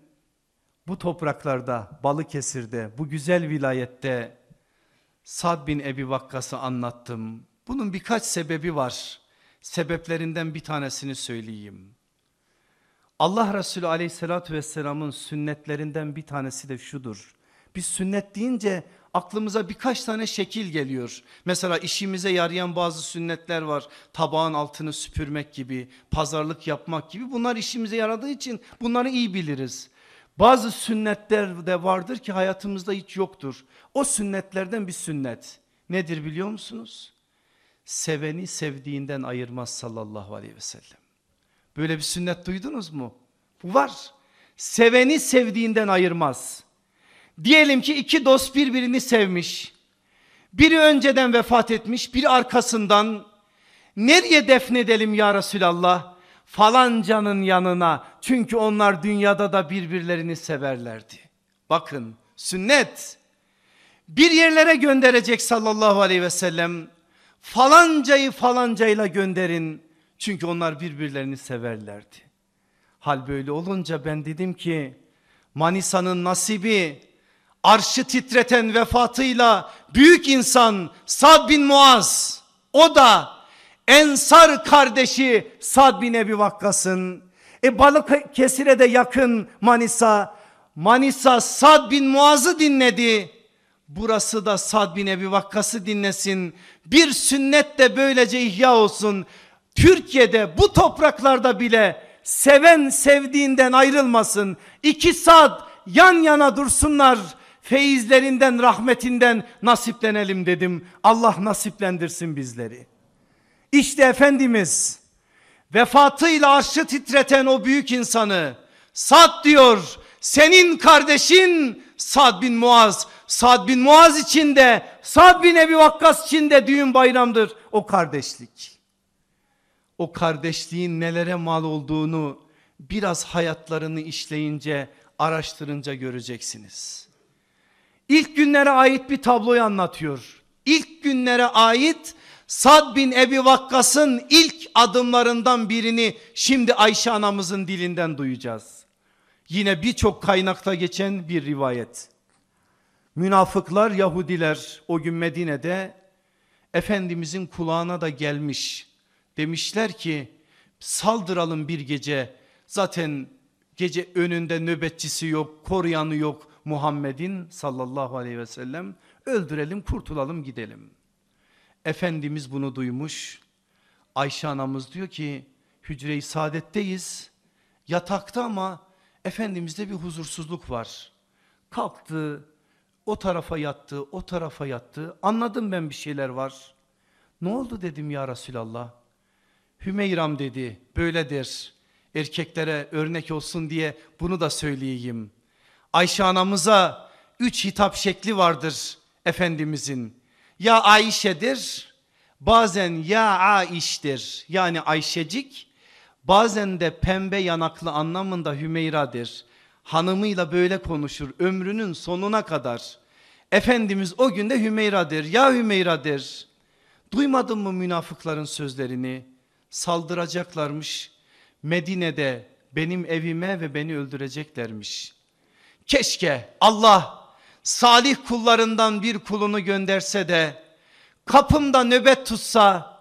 bu topraklarda Balıkesir'de bu güzel vilayette Sad bin Ebi Vakkas'ı anlattım. Bunun birkaç sebebi var. Sebeplerinden bir tanesini söyleyeyim. Allah Resulü aleyhissalatü vesselamın sünnetlerinden bir tanesi de şudur. Biz sünnet deyince aklımıza birkaç tane şekil geliyor. Mesela işimize yarayan bazı sünnetler var. Tabağın altını süpürmek gibi, pazarlık yapmak gibi. Bunlar işimize yaradığı için bunları iyi biliriz. Bazı sünnetler de vardır ki hayatımızda hiç yoktur. O sünnetlerden bir sünnet. Nedir biliyor musunuz? Seveni sevdiğinden ayırmaz sallallahu aleyhi ve sellem. Böyle bir sünnet duydunuz mu? Bu var. Seveni sevdiğinden ayırmaz. Diyelim ki iki dost birbirini sevmiş. Biri önceden vefat etmiş, biri arkasından. Nereye defnedelim ya Resulallah? Falancanın yanına. Çünkü onlar dünyada da birbirlerini severlerdi. Bakın sünnet. Bir yerlere gönderecek sallallahu aleyhi ve sellem. Falancayı falancayla gönderin. Çünkü onlar birbirlerini severlerdi. Hal böyle olunca ben dedim ki Manisa'nın nasibi arşı titreten vefatıyla büyük insan Sad bin Muaz o da Ensar kardeşi Sad bin Ebi Vakkas'ın e Balıkesir'e de yakın Manisa. Manisa Sad bin Muaz'ı dinledi. Burası da Sad bin Ebi Vakkas'ı dinlesin. Bir sünnet de böylece ihya olsun Türkiye'de bu topraklarda bile seven sevdiğinden ayrılmasın iki Sad yan yana dursunlar feyizlerinden rahmetinden nasiplenelim dedim. Allah nasiplendirsin bizleri. İşte Efendimiz vefatıyla arşı titreten o büyük insanı Sad diyor senin kardeşin Sad bin Muaz. Sad bin Muaz için de Sad bin Ebi Vakkas için de düğün bayramdır o kardeşlik. O kardeşliğin nelere mal olduğunu biraz hayatlarını işleyince araştırınca göreceksiniz. İlk günlere ait bir tabloyu anlatıyor. İlk günlere ait Sad bin Ebi Vakkas'ın ilk adımlarından birini şimdi Ayşe anamızın dilinden duyacağız. Yine birçok kaynakta geçen bir rivayet. Münafıklar Yahudiler o gün Medine'de Efendimizin kulağına da gelmiş. Demişler ki saldıralım bir gece zaten gece önünde nöbetçisi yok koruyanı yok Muhammed'in sallallahu aleyhi ve sellem öldürelim kurtulalım gidelim. Efendimiz bunu duymuş. Ayşe anamız diyor ki hücre-i saadetteyiz. Yatakta ama Efendimizde bir huzursuzluk var. Kalktı o tarafa yattı o tarafa yattı anladım ben bir şeyler var. Ne oldu dedim ya Resulallah. Hümeyram dedi böyledir erkeklere örnek olsun diye bunu da söyleyeyim. Ayşe anamıza üç hitap şekli vardır Efendimizin ya Ayşe'dir bazen ya Aiş'tir yani Ayşecik bazen de pembe yanaklı anlamında Hümeyra'dır. Hanımıyla böyle konuşur ömrünün sonuna kadar. Efendimiz o günde Hümeyra'dır ya Hümeyra'dır. Duymadın mı münafıkların sözlerini? Saldıracaklarmış. Medine'de benim evime ve beni öldüreceklermiş. Keşke Allah salih kullarından bir kulunu gönderse de kapımda nöbet tutsa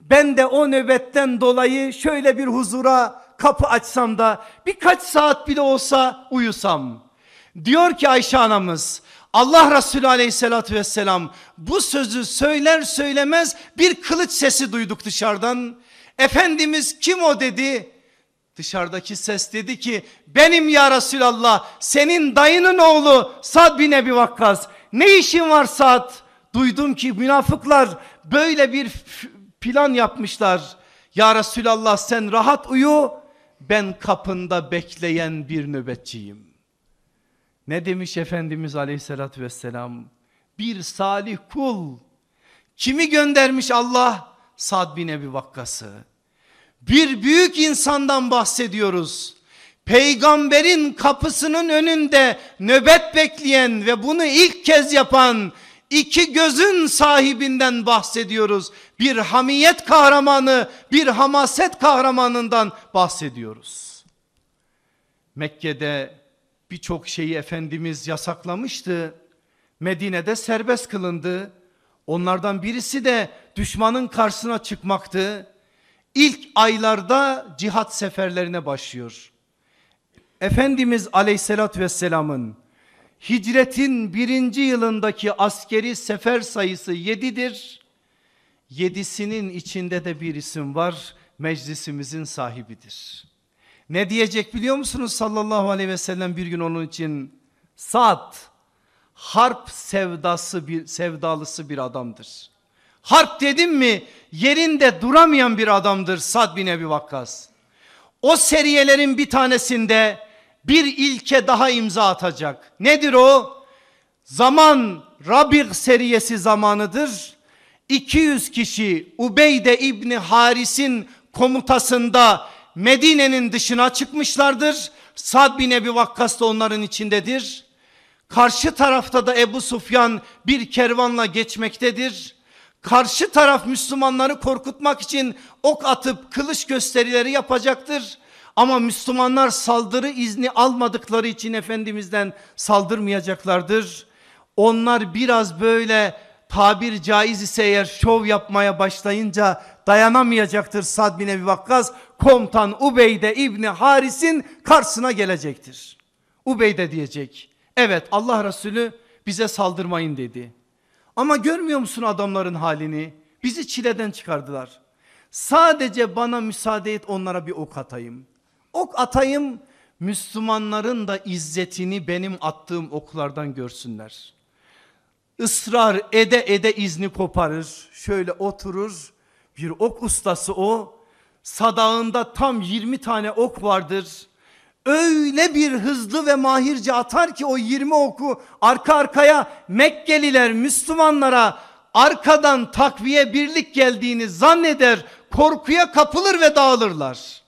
ben de o nöbetten dolayı şöyle bir huzura kapı açsam da birkaç saat bile olsa uyusam. Diyor ki Ayşe anamız Allah Resulü aleyhissalatü vesselam bu sözü söyler söylemez bir kılıç sesi duyduk dışarıdan. Efendimiz kim o dedi. Dışarıdaki ses dedi ki benim ya Resulallah senin dayının oğlu Sad bin Ebi Vakkas. Ne işin var Sad? Duydum ki münafıklar böyle bir plan yapmışlar. Ya Resulallah sen rahat uyu ben kapında bekleyen bir nöbetçiyim. Ne demiş Efendimiz aleyhissalatü vesselam? Bir salih kul. Kimi göndermiş Allah? Sad bin Ebi Vakkas'ı. Bir büyük insandan bahsediyoruz. Peygamberin kapısının önünde nöbet bekleyen ve bunu ilk kez yapan iki gözün sahibinden bahsediyoruz. Bir hamiyet kahramanı, bir hamaset kahramanından bahsediyoruz. Mekke'de birçok şeyi Efendimiz yasaklamıştı. Medine'de serbest kılındı. Onlardan birisi de düşmanın karşısına çıkmaktı. İlk aylarda cihat seferlerine başlıyor. Efendimiz aleyhissalatü vesselamın hicretin birinci yılındaki askeri sefer sayısı yedidir. Yedisinin içinde de bir isim var meclisimizin sahibidir. Ne diyecek biliyor musunuz sallallahu aleyhi ve sellem bir gün onun için? Sad harp sevdası bir sevdalısı bir adamdır. Harp dedim mi yerinde duramayan bir adamdır Sad bin Ebi Vakkas. O seriyelerin bir tanesinde bir ilke daha imza atacak. Nedir o? Zaman Rabig seriyesi zamanıdır. 200 kişi Ubeyde İbni Haris'in komutasında Medine'nin dışına çıkmışlardır. Sad bin Ebi Vakkas da onların içindedir. Karşı tarafta da Ebu Sufyan bir kervanla geçmektedir. Karşı taraf Müslümanları korkutmak için ok atıp kılıç gösterileri yapacaktır. Ama Müslümanlar saldırı izni almadıkları için Efendimiz'den saldırmayacaklardır. Onlar biraz böyle tabir caiz ise eğer şov yapmaya başlayınca dayanamayacaktır Sad bin Ebi Vakkas. Komutan Ubeyde İbni Haris'in karşısına gelecektir. Ubeyde diyecek evet Allah Resulü bize saldırmayın dedi. Ama görmüyor musun adamların halini? Bizi çileden çıkardılar. Sadece bana müsaade et onlara bir ok atayım. Ok atayım Müslümanların da izzetini benim attığım oklardan görsünler. Israr ede ede izni koparır. Şöyle oturur. Bir ok ustası o. Sadağında tam 20 tane ok vardır. Öyle bir hızlı ve mahirce atar ki o 20 oku arka arkaya Mekkeliler Müslümanlara arkadan takviye birlik geldiğini zanneder. Korkuya kapılır ve dağılırlar.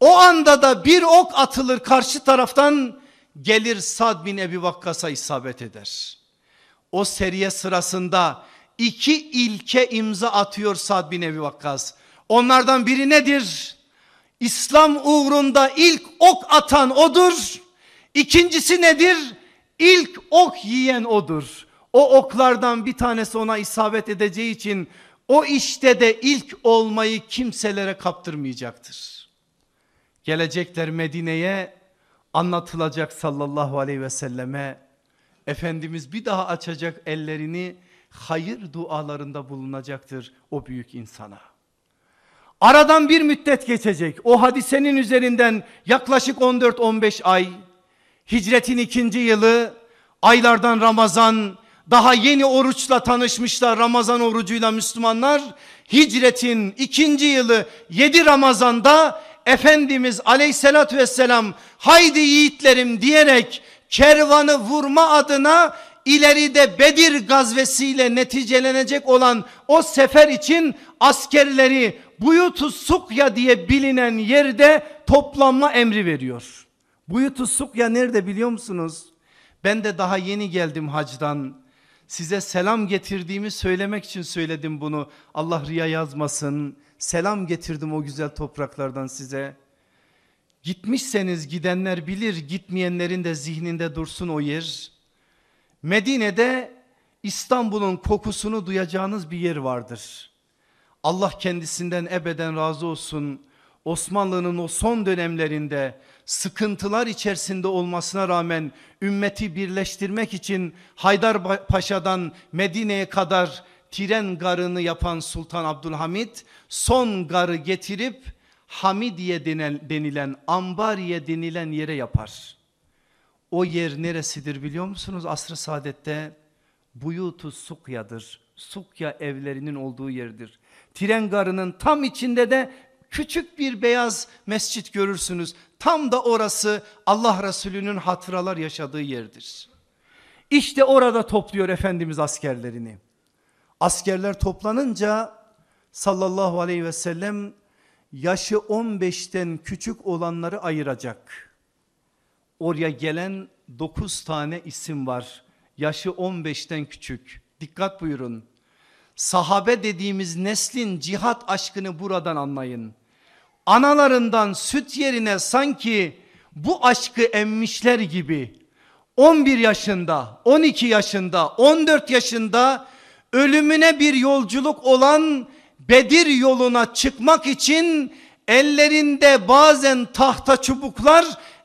O anda da bir ok atılır karşı taraftan gelir Sad bin Ebi Vakkas'a isabet eder. O seriye sırasında iki ilke imza atıyor Sad bin Ebi Vakkas. Onlardan biri nedir? İslam uğrunda ilk ok atan odur. İkincisi nedir? İlk ok yiyen odur. O oklardan bir tanesi ona isabet edeceği için o işte de ilk olmayı kimselere kaptırmayacaktır. Gelecekler Medine'ye anlatılacak sallallahu aleyhi ve selleme. Efendimiz bir daha açacak ellerini hayır dualarında bulunacaktır o büyük insana. Aradan bir müddet geçecek. O hadisenin üzerinden yaklaşık 14-15 ay. Hicretin ikinci yılı aylardan Ramazan daha yeni oruçla tanışmışlar Ramazan orucuyla Müslümanlar. Hicretin ikinci yılı 7 Ramazan'da Efendimiz aleyhissalatü vesselam haydi yiğitlerim diyerek kervanı vurma adına ileride Bedir gazvesiyle neticelenecek olan o sefer için askerleri Buyutu Sukya diye bilinen yerde toplanma emri veriyor. Buyutu Sukya nerede biliyor musunuz? Ben de daha yeni geldim hacdan. Size selam getirdiğimi söylemek için söyledim bunu. Allah riya yazmasın. Selam getirdim o güzel topraklardan size. Gitmişseniz gidenler bilir, gitmeyenlerin de zihninde dursun o yer. Medine'de İstanbul'un kokusunu duyacağınız bir yer vardır. Allah kendisinden ebeden razı olsun. Osmanlı'nın o son dönemlerinde sıkıntılar içerisinde olmasına rağmen ümmeti birleştirmek için Haydarpaşa'dan Medine'ye kadar tren garını yapan Sultan Abdülhamit son garı getirip Hamidiye denilen Ambariye denilen yere yapar. O yer neresidir biliyor musunuz asr-ı saadette? Buyutu Sukya'dır. Sukya evlerinin olduğu yerdir. Tren garının tam içinde de küçük bir beyaz mescit görürsünüz. Tam da orası Allah Resulü'nün hatıralar yaşadığı yerdir. İşte orada topluyor Efendimiz askerlerini. Askerler toplanınca sallallahu aleyhi ve sellem yaşı 15'ten küçük olanları ayıracak. Oraya gelen 9 tane isim var. Yaşı 15'ten küçük. Dikkat buyurun. Sahabe dediğimiz neslin cihat aşkını buradan anlayın. Analarından süt yerine sanki bu aşkı emmişler gibi 11 yaşında, 12 yaşında, 14 yaşında ölümüne bir yolculuk olan Bedir yoluna çıkmak için ellerinde bazen tahta çubuklar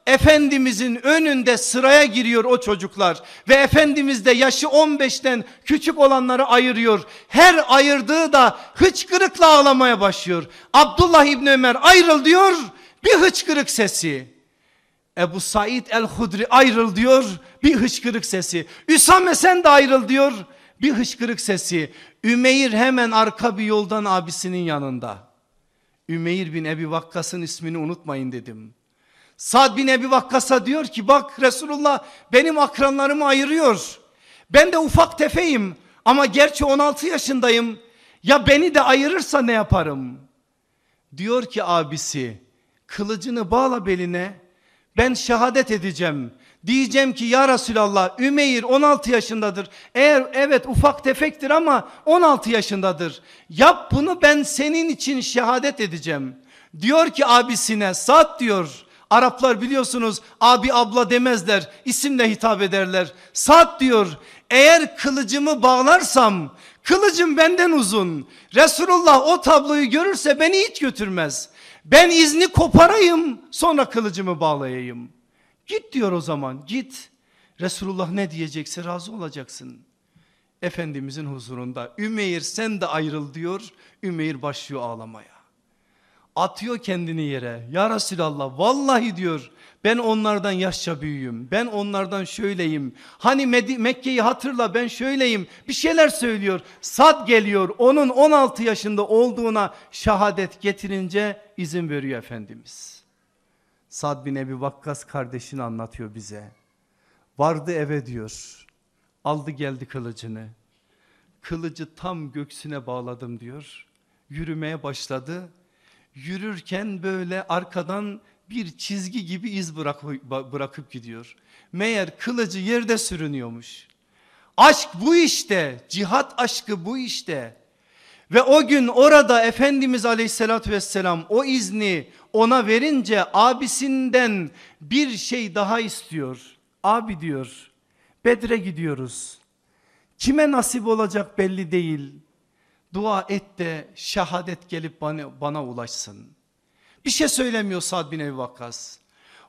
Efendimizin önünde sıraya giriyor o çocuklar ve Efendimiz de yaşı 15'ten küçük olanları ayırıyor. Her ayırdığı da hıçkırıkla ağlamaya başlıyor. Abdullah İbni Ömer ayrıl diyor bir hıçkırık sesi. Ebu Said el-Hudri ayrıl diyor bir hıçkırık sesi. Üsame sen de ayrıl diyor bir hıçkırık sesi. Ümeyr hemen arka bir yoldan abisinin yanında. Ümeyr bin Ebi Vakkas'ın ismini unutmayın dedim. Sad bin Ebi Vakkas'a diyor ki bak Resulullah benim akranlarımı ayırıyor. Ben de ufak tefeyim ama gerçi 16 yaşındayım. Ya beni de ayırırsa ne yaparım? Diyor ki abisi kılıcını bağla beline ben şehadet edeceğim. Diyeceğim ki ya Resulallah Ümeyr 16 yaşındadır. Eğer evet ufak tefektir ama 16 yaşındadır. Yap bunu ben senin için şehadet edeceğim. Diyor ki abisine Sad diyor Araplar biliyorsunuz abi abla demezler isimle hitap ederler. Sad diyor eğer kılıcımı bağlarsam kılıcım benden uzun. Resulullah o tabloyu görürse beni hiç götürmez. Ben izni koparayım sonra kılıcımı bağlayayım. Git diyor o zaman git. Resulullah ne diyecekse razı olacaksın. Efendimizin huzurunda Ümeyr sen de ayrıl diyor. Ümeyr başlıyor ağlamaya. Atıyor kendini yere. Ya Resulallah vallahi diyor ben onlardan yaşça büyüğüm. Ben onlardan şöyleyim. Hani Mekke'yi hatırla ben şöyleyim. Bir şeyler söylüyor. Sad geliyor. Onun 16 yaşında olduğuna şehadet getirince izin veriyor Efendimiz. Sad bin Ebi Vakkas kardeşini anlatıyor bize. Vardı eve diyor. Aldı geldi kılıcını. Kılıcı tam göksüne bağladım diyor. Yürümeye başladı yürürken böyle arkadan bir çizgi gibi iz bırak, bırakıp gidiyor. Meğer kılıcı yerde sürünüyormuş. Aşk bu işte, cihat aşkı bu işte. Ve o gün orada Efendimiz Aleyhisselatü Vesselam o izni ona verince abisinden bir şey daha istiyor. Abi diyor Bedre gidiyoruz. Kime nasip olacak belli değil. Dua et de şehadet gelip bana, bana ulaşsın. Bir şey söylemiyor Sad bin Ebi Vakkas.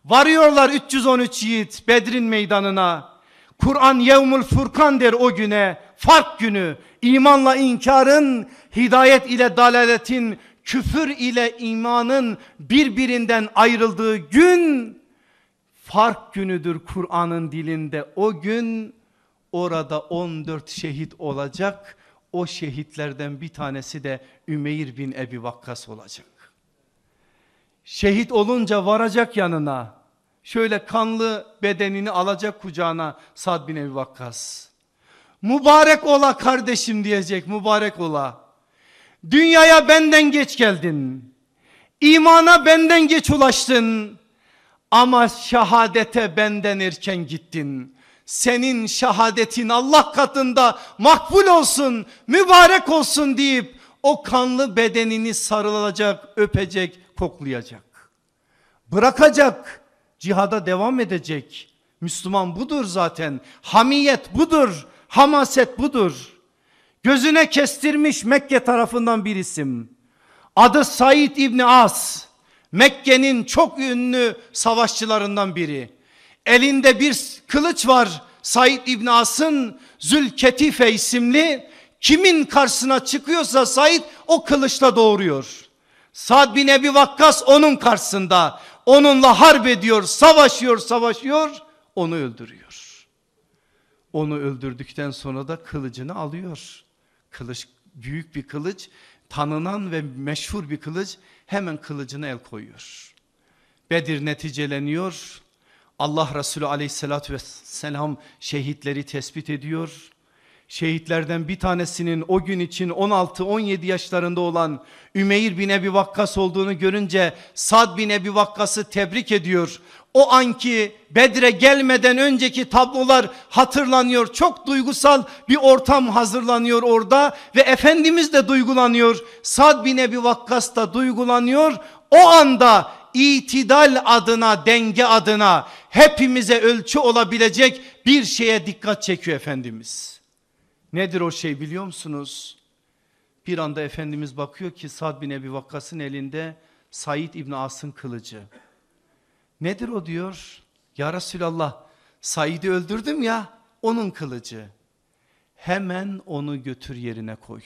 Varıyorlar 313 yiğit Bedrin meydanına. Kur'an yevmul furkan der o güne. Fark günü. İmanla inkarın, hidayet ile dalaletin, küfür ile imanın birbirinden ayrıldığı gün fark günüdür Kur'an'ın dilinde. O gün orada 14 şehit olacak. O şehitlerden bir tanesi de Ümeyr bin Ebi Vakkas olacak. Şehit olunca varacak yanına. Şöyle kanlı bedenini alacak kucağına Sad bin Ebi Vakkas. Mübarek ola kardeşim diyecek mübarek ola. Dünyaya benden geç geldin. İmana benden geç ulaştın. Ama şehadete benden erken gittin. Senin şehadetin Allah katında makbul olsun, mübarek olsun deyip o kanlı bedenini sarılacak, öpecek, koklayacak. Bırakacak, cihada devam edecek. Müslüman budur zaten. Hamiyet budur, hamaset budur. Gözüne kestirmiş Mekke tarafından bir isim. Adı Said İbni As. Mekke'nin çok ünlü savaşçılarından biri. Elinde bir kılıç var Said İbn As'ın Zülketife isimli. Kimin karşısına çıkıyorsa Said o kılıçla doğuruyor. Sad bin Ebi Vakkas onun karşısında. Onunla harp ediyor, savaşıyor, savaşıyor, onu öldürüyor. Onu öldürdükten sonra da kılıcını alıyor. Kılıç büyük bir kılıç, tanınan ve meşhur bir kılıç hemen kılıcına el koyuyor. Bedir neticeleniyor. Allah Resulü aleyhissalatü vesselam şehitleri tespit ediyor. Şehitlerden bir tanesinin o gün için 16-17 yaşlarında olan Ümeyr bin Ebi Vakkas olduğunu görünce Sad bin Ebi Vakkas'ı tebrik ediyor. O anki Bedre gelmeden önceki tablolar hatırlanıyor. Çok duygusal bir ortam hazırlanıyor orada ve Efendimiz de duygulanıyor. Sad bin Ebi Vakkas da duygulanıyor. O anda itidal adına, denge adına hepimize ölçü olabilecek bir şeye dikkat çekiyor Efendimiz. Nedir o şey biliyor musunuz? Bir anda Efendimiz bakıyor ki Sad bin Ebi Vakkas'ın elinde Said İbni As'ın kılıcı. Nedir o diyor? Ya Resulallah Said'i öldürdüm ya onun kılıcı. Hemen onu götür yerine koy.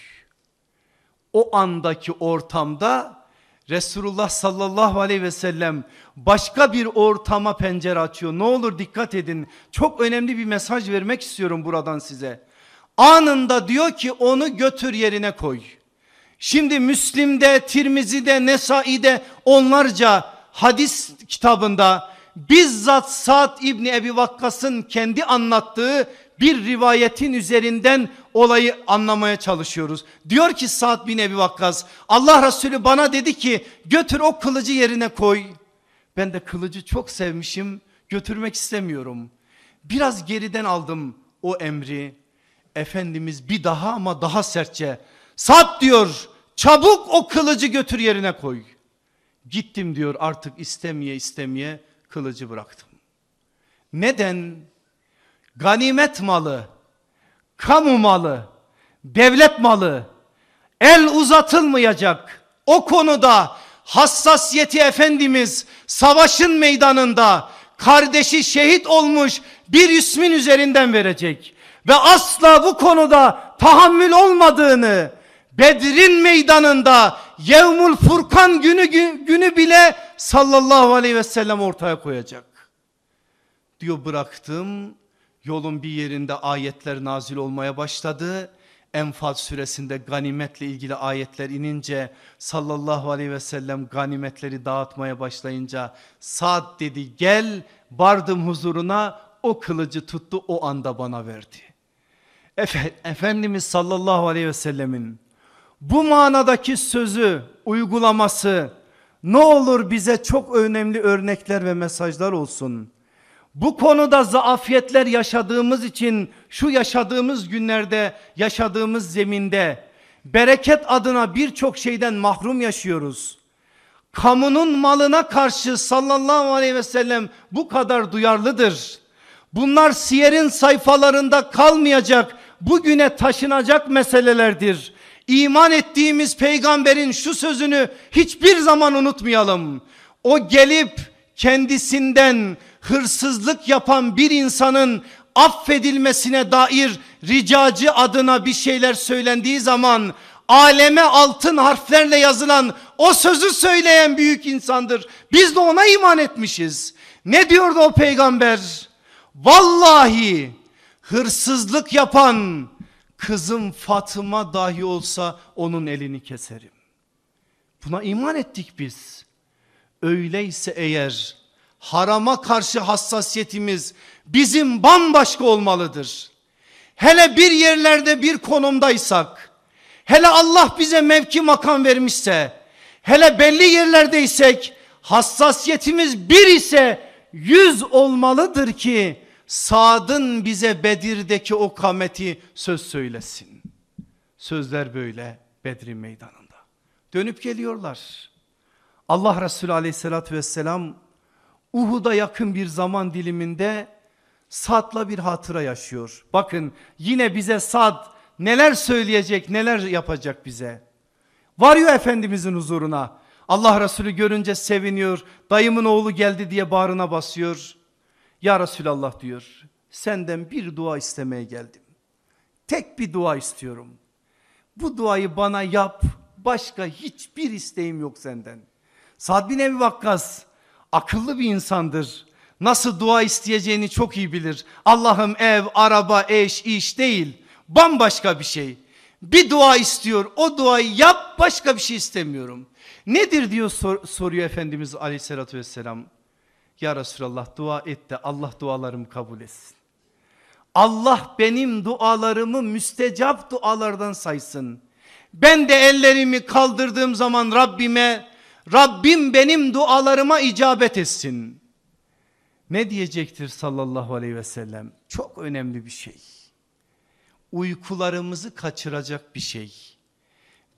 O andaki ortamda Resulullah sallallahu aleyhi ve sellem başka bir ortama pencere açıyor. Ne olur dikkat edin. Çok önemli bir mesaj vermek istiyorum buradan size. Anında diyor ki onu götür yerine koy. Şimdi Müslim'de, Tirmizi'de, Nesai'de onlarca hadis kitabında bizzat Sa'd İbni Ebi Vakkas'ın kendi anlattığı bir rivayetin üzerinden olayı anlamaya çalışıyoruz. Diyor ki Sa'd bin Ebi Vakkas Allah Resulü bana dedi ki götür o kılıcı yerine koy. Ben de kılıcı çok sevmişim götürmek istemiyorum. Biraz geriden aldım o emri. Efendimiz bir daha ama daha sertçe Sa'd diyor çabuk o kılıcı götür yerine koy. Gittim diyor artık istemeye istemeye kılıcı bıraktım. Neden? Ganimet malı, kamu malı, devlet malı el uzatılmayacak. O konuda hassasiyeti Efendimiz savaşın meydanında kardeşi şehit olmuş bir ismin üzerinden verecek. Ve asla bu konuda tahammül olmadığını Bedir'in meydanında Yevmul Furkan günü, günü bile sallallahu aleyhi ve sellem ortaya koyacak. Diyor bıraktım yolun bir yerinde ayetler nazil olmaya başladı. Enfal suresinde ganimetle ilgili ayetler inince sallallahu aleyhi ve sellem ganimetleri dağıtmaya başlayınca Sad dedi gel bardım huzuruna o kılıcı tuttu o anda bana verdi. Efe, Efendimiz sallallahu aleyhi ve sellemin bu manadaki sözü uygulaması ne olur bize çok önemli örnekler ve mesajlar olsun. Bu konuda zaafiyetler yaşadığımız için şu yaşadığımız günlerde yaşadığımız zeminde bereket adına birçok şeyden mahrum yaşıyoruz. Kamunun malına karşı sallallahu aleyhi ve sellem bu kadar duyarlıdır. Bunlar siyerin sayfalarında kalmayacak, bugüne taşınacak meselelerdir. İman ettiğimiz peygamberin şu sözünü hiçbir zaman unutmayalım. O gelip kendisinden hırsızlık yapan bir insanın affedilmesine dair ricacı adına bir şeyler söylendiği zaman aleme altın harflerle yazılan o sözü söyleyen büyük insandır. Biz de ona iman etmişiz. Ne diyordu o peygamber? Vallahi hırsızlık yapan kızım Fatıma dahi olsa onun elini keserim. Buna iman ettik biz. Öyleyse eğer harama karşı hassasiyetimiz bizim bambaşka olmalıdır. Hele bir yerlerde bir konumdaysak, hele Allah bize mevki makam vermişse, hele belli yerlerdeysek hassasiyetimiz bir ise yüz olmalıdır ki Sad'ın bize Bedir'deki o kameti söz söylesin. Sözler böyle Bedir meydanında. Dönüp geliyorlar. Allah Resulü aleyhissalatü vesselam Uhud'a yakın bir zaman diliminde Sad'la bir hatıra yaşıyor. Bakın yine bize Sad neler söyleyecek neler yapacak bize. Varıyor Efendimizin huzuruna. Allah Resulü görünce seviniyor. Dayımın oğlu geldi diye bağrına basıyor. Ya Resulallah diyor senden bir dua istemeye geldim. Tek bir dua istiyorum. Bu duayı bana yap başka hiçbir isteğim yok senden. Sad bin Ebi Vakkas akıllı bir insandır. Nasıl dua isteyeceğini çok iyi bilir. Allah'ım ev, araba, eş, iş değil. Bambaşka bir şey. Bir dua istiyor. O duayı yap başka bir şey istemiyorum. Nedir diyor sor, soruyor Efendimiz aleyhissalatü vesselam. Ya Resulallah dua et de Allah dualarımı kabul etsin. Allah benim dualarımı müstecap dualardan saysın. Ben de ellerimi kaldırdığım zaman Rabbime Rabbim benim dualarıma icabet etsin. Ne diyecektir sallallahu aleyhi ve sellem? Çok önemli bir şey. Uykularımızı kaçıracak bir şey.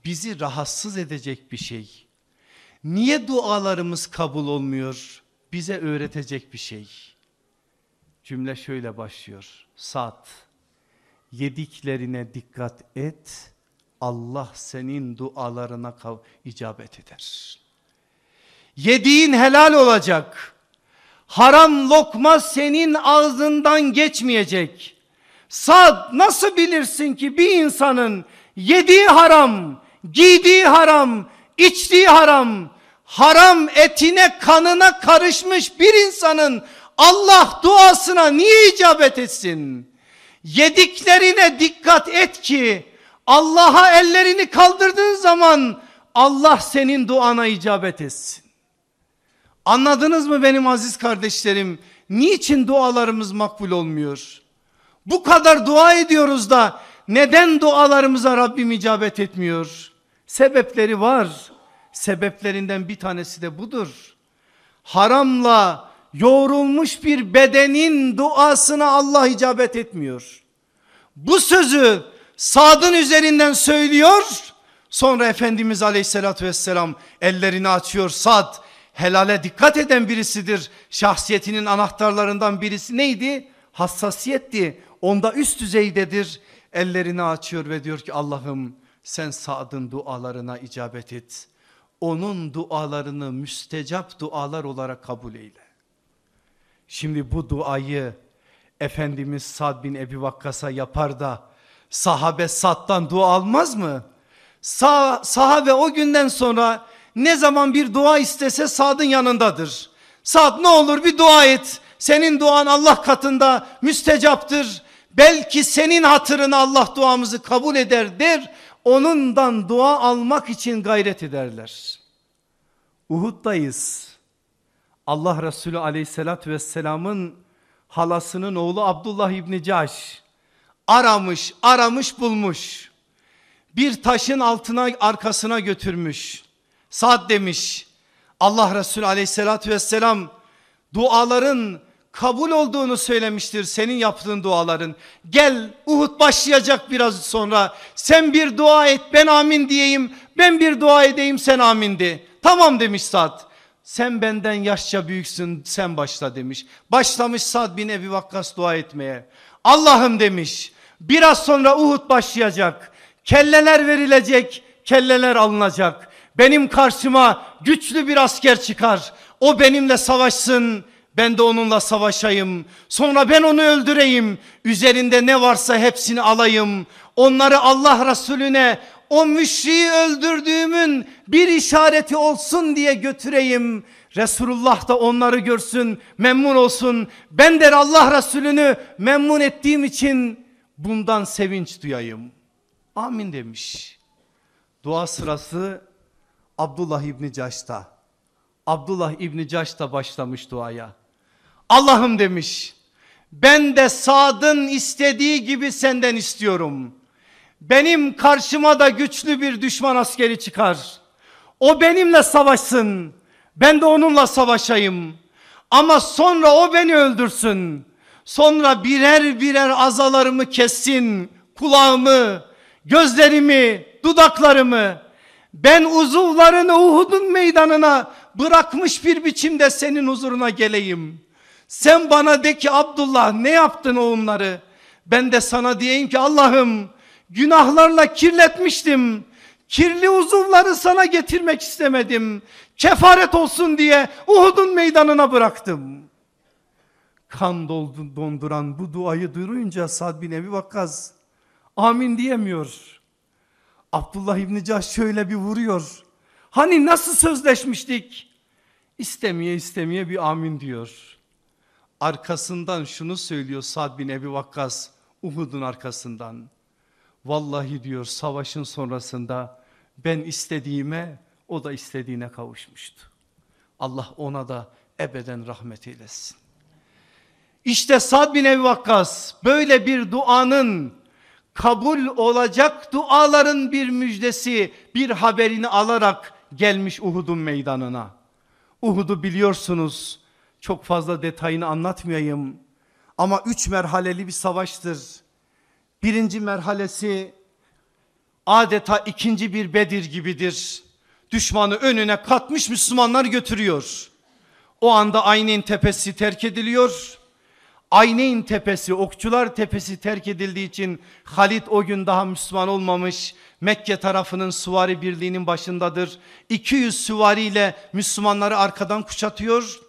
Bizi rahatsız edecek bir şey. Niye dualarımız kabul olmuyor? Bize öğretecek bir şey. Cümle şöyle başlıyor. Sat. Yediklerine dikkat et. Allah senin dualarına icabet eder. Yediğin helal olacak. Haram lokma senin ağzından geçmeyecek. Sad nasıl bilirsin ki bir insanın yediği haram, giydiği haram, içtiği haram, haram etine kanına karışmış bir insanın Allah duasına niye icabet etsin? Yediklerine dikkat et ki Allah'a ellerini kaldırdığın zaman Allah senin duana icabet etsin. Anladınız mı benim aziz kardeşlerim? Niçin dualarımız makbul olmuyor? Bu kadar dua ediyoruz da neden dualarımıza Rabbim icabet etmiyor? Sebepleri var. Sebeplerinden bir tanesi de budur. Haramla yoğrulmuş bir bedenin duasına Allah icabet etmiyor. Bu sözü Sad'ın üzerinden söylüyor. Sonra Efendimiz aleyhissalatü vesselam ellerini açıyor. Sad helale dikkat eden birisidir. Şahsiyetinin anahtarlarından birisi neydi? Hassasiyetti. Onda üst düzeydedir. Ellerini açıyor ve diyor ki Allah'ım sen Sad'ın dualarına icabet et. Onun dualarını müstecap dualar olarak kabul eyle. Şimdi bu duayı Efendimiz Sad bin Ebi Vakkas'a yapar da sahabe Sad'dan dua almaz mı? Sah sahabe o günden sonra ne zaman bir dua istese Sad'ın yanındadır. Sad ne olur bir dua et. Senin duan Allah katında müstecaptır. Belki senin hatırına Allah duamızı kabul eder der. Onundan dua almak için gayret ederler. Uhud'dayız. Allah Resulü aleyhissalatü vesselamın halasının oğlu Abdullah İbni Caş aramış aramış bulmuş. Bir taşın altına arkasına götürmüş. Sad demiş Allah Resulü aleyhissalatü vesselam duaların kabul olduğunu söylemiştir senin yaptığın duaların. Gel Uhud başlayacak biraz sonra. Sen bir dua et ben amin diyeyim. Ben bir dua edeyim sen amin de. Tamam demiş Sad. Sen benden yaşça büyüksün sen başla demiş. Başlamış Sad bin Ebi Vakkas dua etmeye. Allah'ım demiş biraz sonra Uhud başlayacak. Kelleler verilecek kelleler alınacak. Benim karşıma güçlü bir asker çıkar. O benimle savaşsın ben de onunla savaşayım. Sonra ben onu öldüreyim. Üzerinde ne varsa hepsini alayım. Onları Allah Resulüne o müşriği öldürdüğümün bir işareti olsun diye götüreyim. Resulullah da onları görsün, memnun olsun. Ben de Allah Resulünü memnun ettiğim için bundan sevinç duyayım. Amin demiş. Dua sırası Abdullah İbni Caş'ta. Abdullah İbni Caş başlamış duaya. Allah'ım demiş ben de Sad'ın istediği gibi senden istiyorum. Benim karşıma da güçlü bir düşman askeri çıkar. O benimle savaşsın. Ben de onunla savaşayım. Ama sonra o beni öldürsün. Sonra birer birer azalarımı kessin. Kulağımı, gözlerimi, dudaklarımı. Ben uzuvlarını Uhud'un meydanına bırakmış bir biçimde senin huzuruna geleyim. Sen bana de ki Abdullah ne yaptın o onları? Ben de sana diyeyim ki Allah'ım günahlarla kirletmiştim. Kirli uzuvları sana getirmek istemedim. Kefaret olsun diye Uhud'un meydanına bıraktım. Kan donduran bu duayı duyunca Sad bin Ebi Vakkaz amin diyemiyor. Abdullah İbni Cahş şöyle bir vuruyor. Hani nasıl sözleşmiştik? İstemeye istemeye bir amin diyor. Arkasından şunu söylüyor Sad bin Ebi Vakkas Uhud'un arkasından. Vallahi diyor savaşın sonrasında ben istediğime o da istediğine kavuşmuştu. Allah ona da ebeden rahmet eylesin. İşte Sad bin Ebi Vakkas böyle bir duanın kabul olacak duaların bir müjdesi bir haberini alarak gelmiş Uhud'un meydanına. Uhud'u biliyorsunuz çok fazla detayını anlatmayayım ama üç merhaleli bir savaştır. Birinci merhalesi adeta ikinci bir Bedir gibidir. Düşmanı önüne katmış Müslümanlar götürüyor. O anda Aynen tepesi terk ediliyor. Aynen tepesi okçular tepesi terk edildiği için Halid o gün daha Müslüman olmamış. Mekke tarafının süvari birliğinin başındadır. 200 süvariyle Müslümanları arkadan kuşatıyor.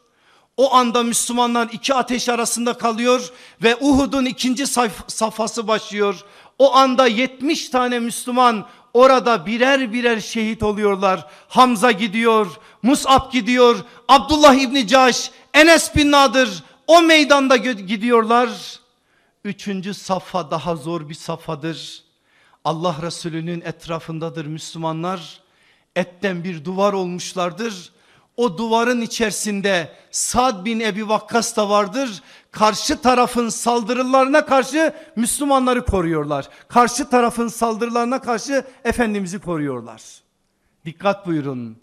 O anda Müslümanlar iki ateş arasında kalıyor ve Uhud'un ikinci safhası başlıyor. O anda 70 tane Müslüman orada birer birer şehit oluyorlar. Hamza gidiyor, Mus'ab gidiyor, Abdullah İbni Caş, Enes bin Nadır o meydanda gidiyorlar. Üçüncü safha daha zor bir safhadır. Allah Resulü'nün etrafındadır Müslümanlar. Etten bir duvar olmuşlardır. O duvarın içerisinde Sad bin Ebi Vakkas da vardır. Karşı tarafın saldırılarına karşı Müslümanları koruyorlar. Karşı tarafın saldırılarına karşı Efendimiz'i koruyorlar. Dikkat buyurun.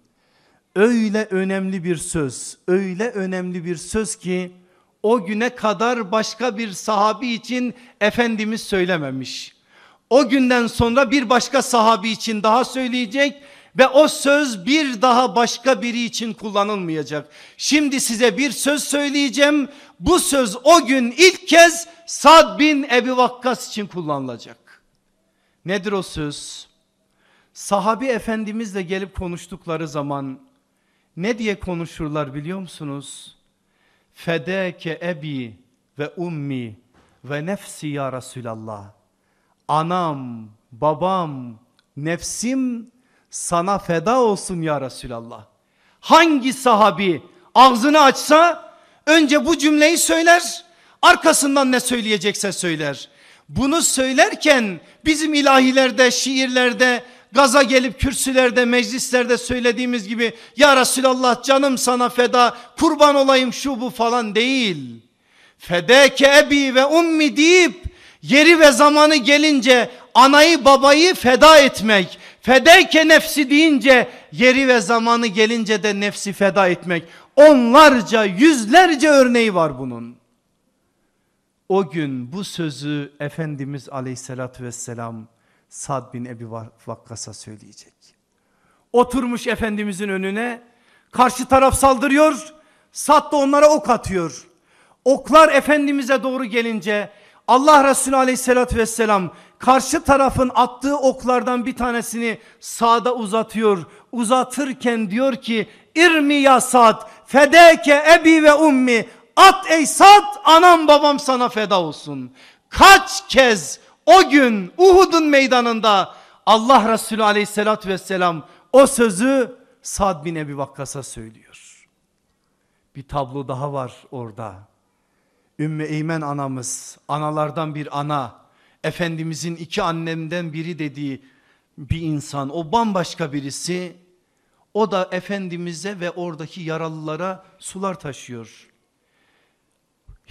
Öyle önemli bir söz, öyle önemli bir söz ki o güne kadar başka bir sahabi için Efendimiz söylememiş. O günden sonra bir başka sahabi için daha söyleyecek ve o söz bir daha başka biri için kullanılmayacak. Şimdi size bir söz söyleyeceğim. Bu söz o gün ilk kez Sad bin Ebi Vakkas için kullanılacak. Nedir o söz? Sahabi efendimizle gelip konuştukları zaman ne diye konuşurlar biliyor musunuz? Fedeke ebi ve ummi ve nefsi ya Resulallah. Anam, babam, nefsim sana feda olsun ya Resulallah. Hangi sahabi ağzını açsa önce bu cümleyi söyler arkasından ne söyleyecekse söyler. Bunu söylerken bizim ilahilerde, şiirlerde, gaza gelip kürsülerde, meclislerde söylediğimiz gibi ya Resulallah canım sana feda, kurban olayım şu bu falan değil. Fedeke ebi ve ummi deyip yeri ve zamanı gelince anayı babayı feda etmek, Fedeyke nefsi deyince yeri ve zamanı gelince de nefsi feda etmek. Onlarca yüzlerce örneği var bunun. O gün bu sözü Efendimiz aleyhissalatü vesselam Sad bin Ebi Vakkas'a söyleyecek. Oturmuş Efendimizin önüne karşı taraf saldırıyor. Sad da onlara ok atıyor. Oklar Efendimiz'e doğru gelince Allah Resulü aleyhissalatü vesselam karşı tarafın attığı oklardan bir tanesini sağda uzatıyor. Uzatırken diyor ki irmi ya Sad fedeke ebi ve ummi at ey Sad anam babam sana feda olsun. Kaç kez o gün Uhud'un meydanında Allah Resulü aleyhissalatü vesselam o sözü Sad bin Ebi Vakkas'a söylüyor. Bir tablo daha var orada. Ümmü Eymen anamız analardan bir ana Efendimizin iki annemden biri dediği bir insan o bambaşka birisi o da Efendimiz'e ve oradaki yaralılara sular taşıyor.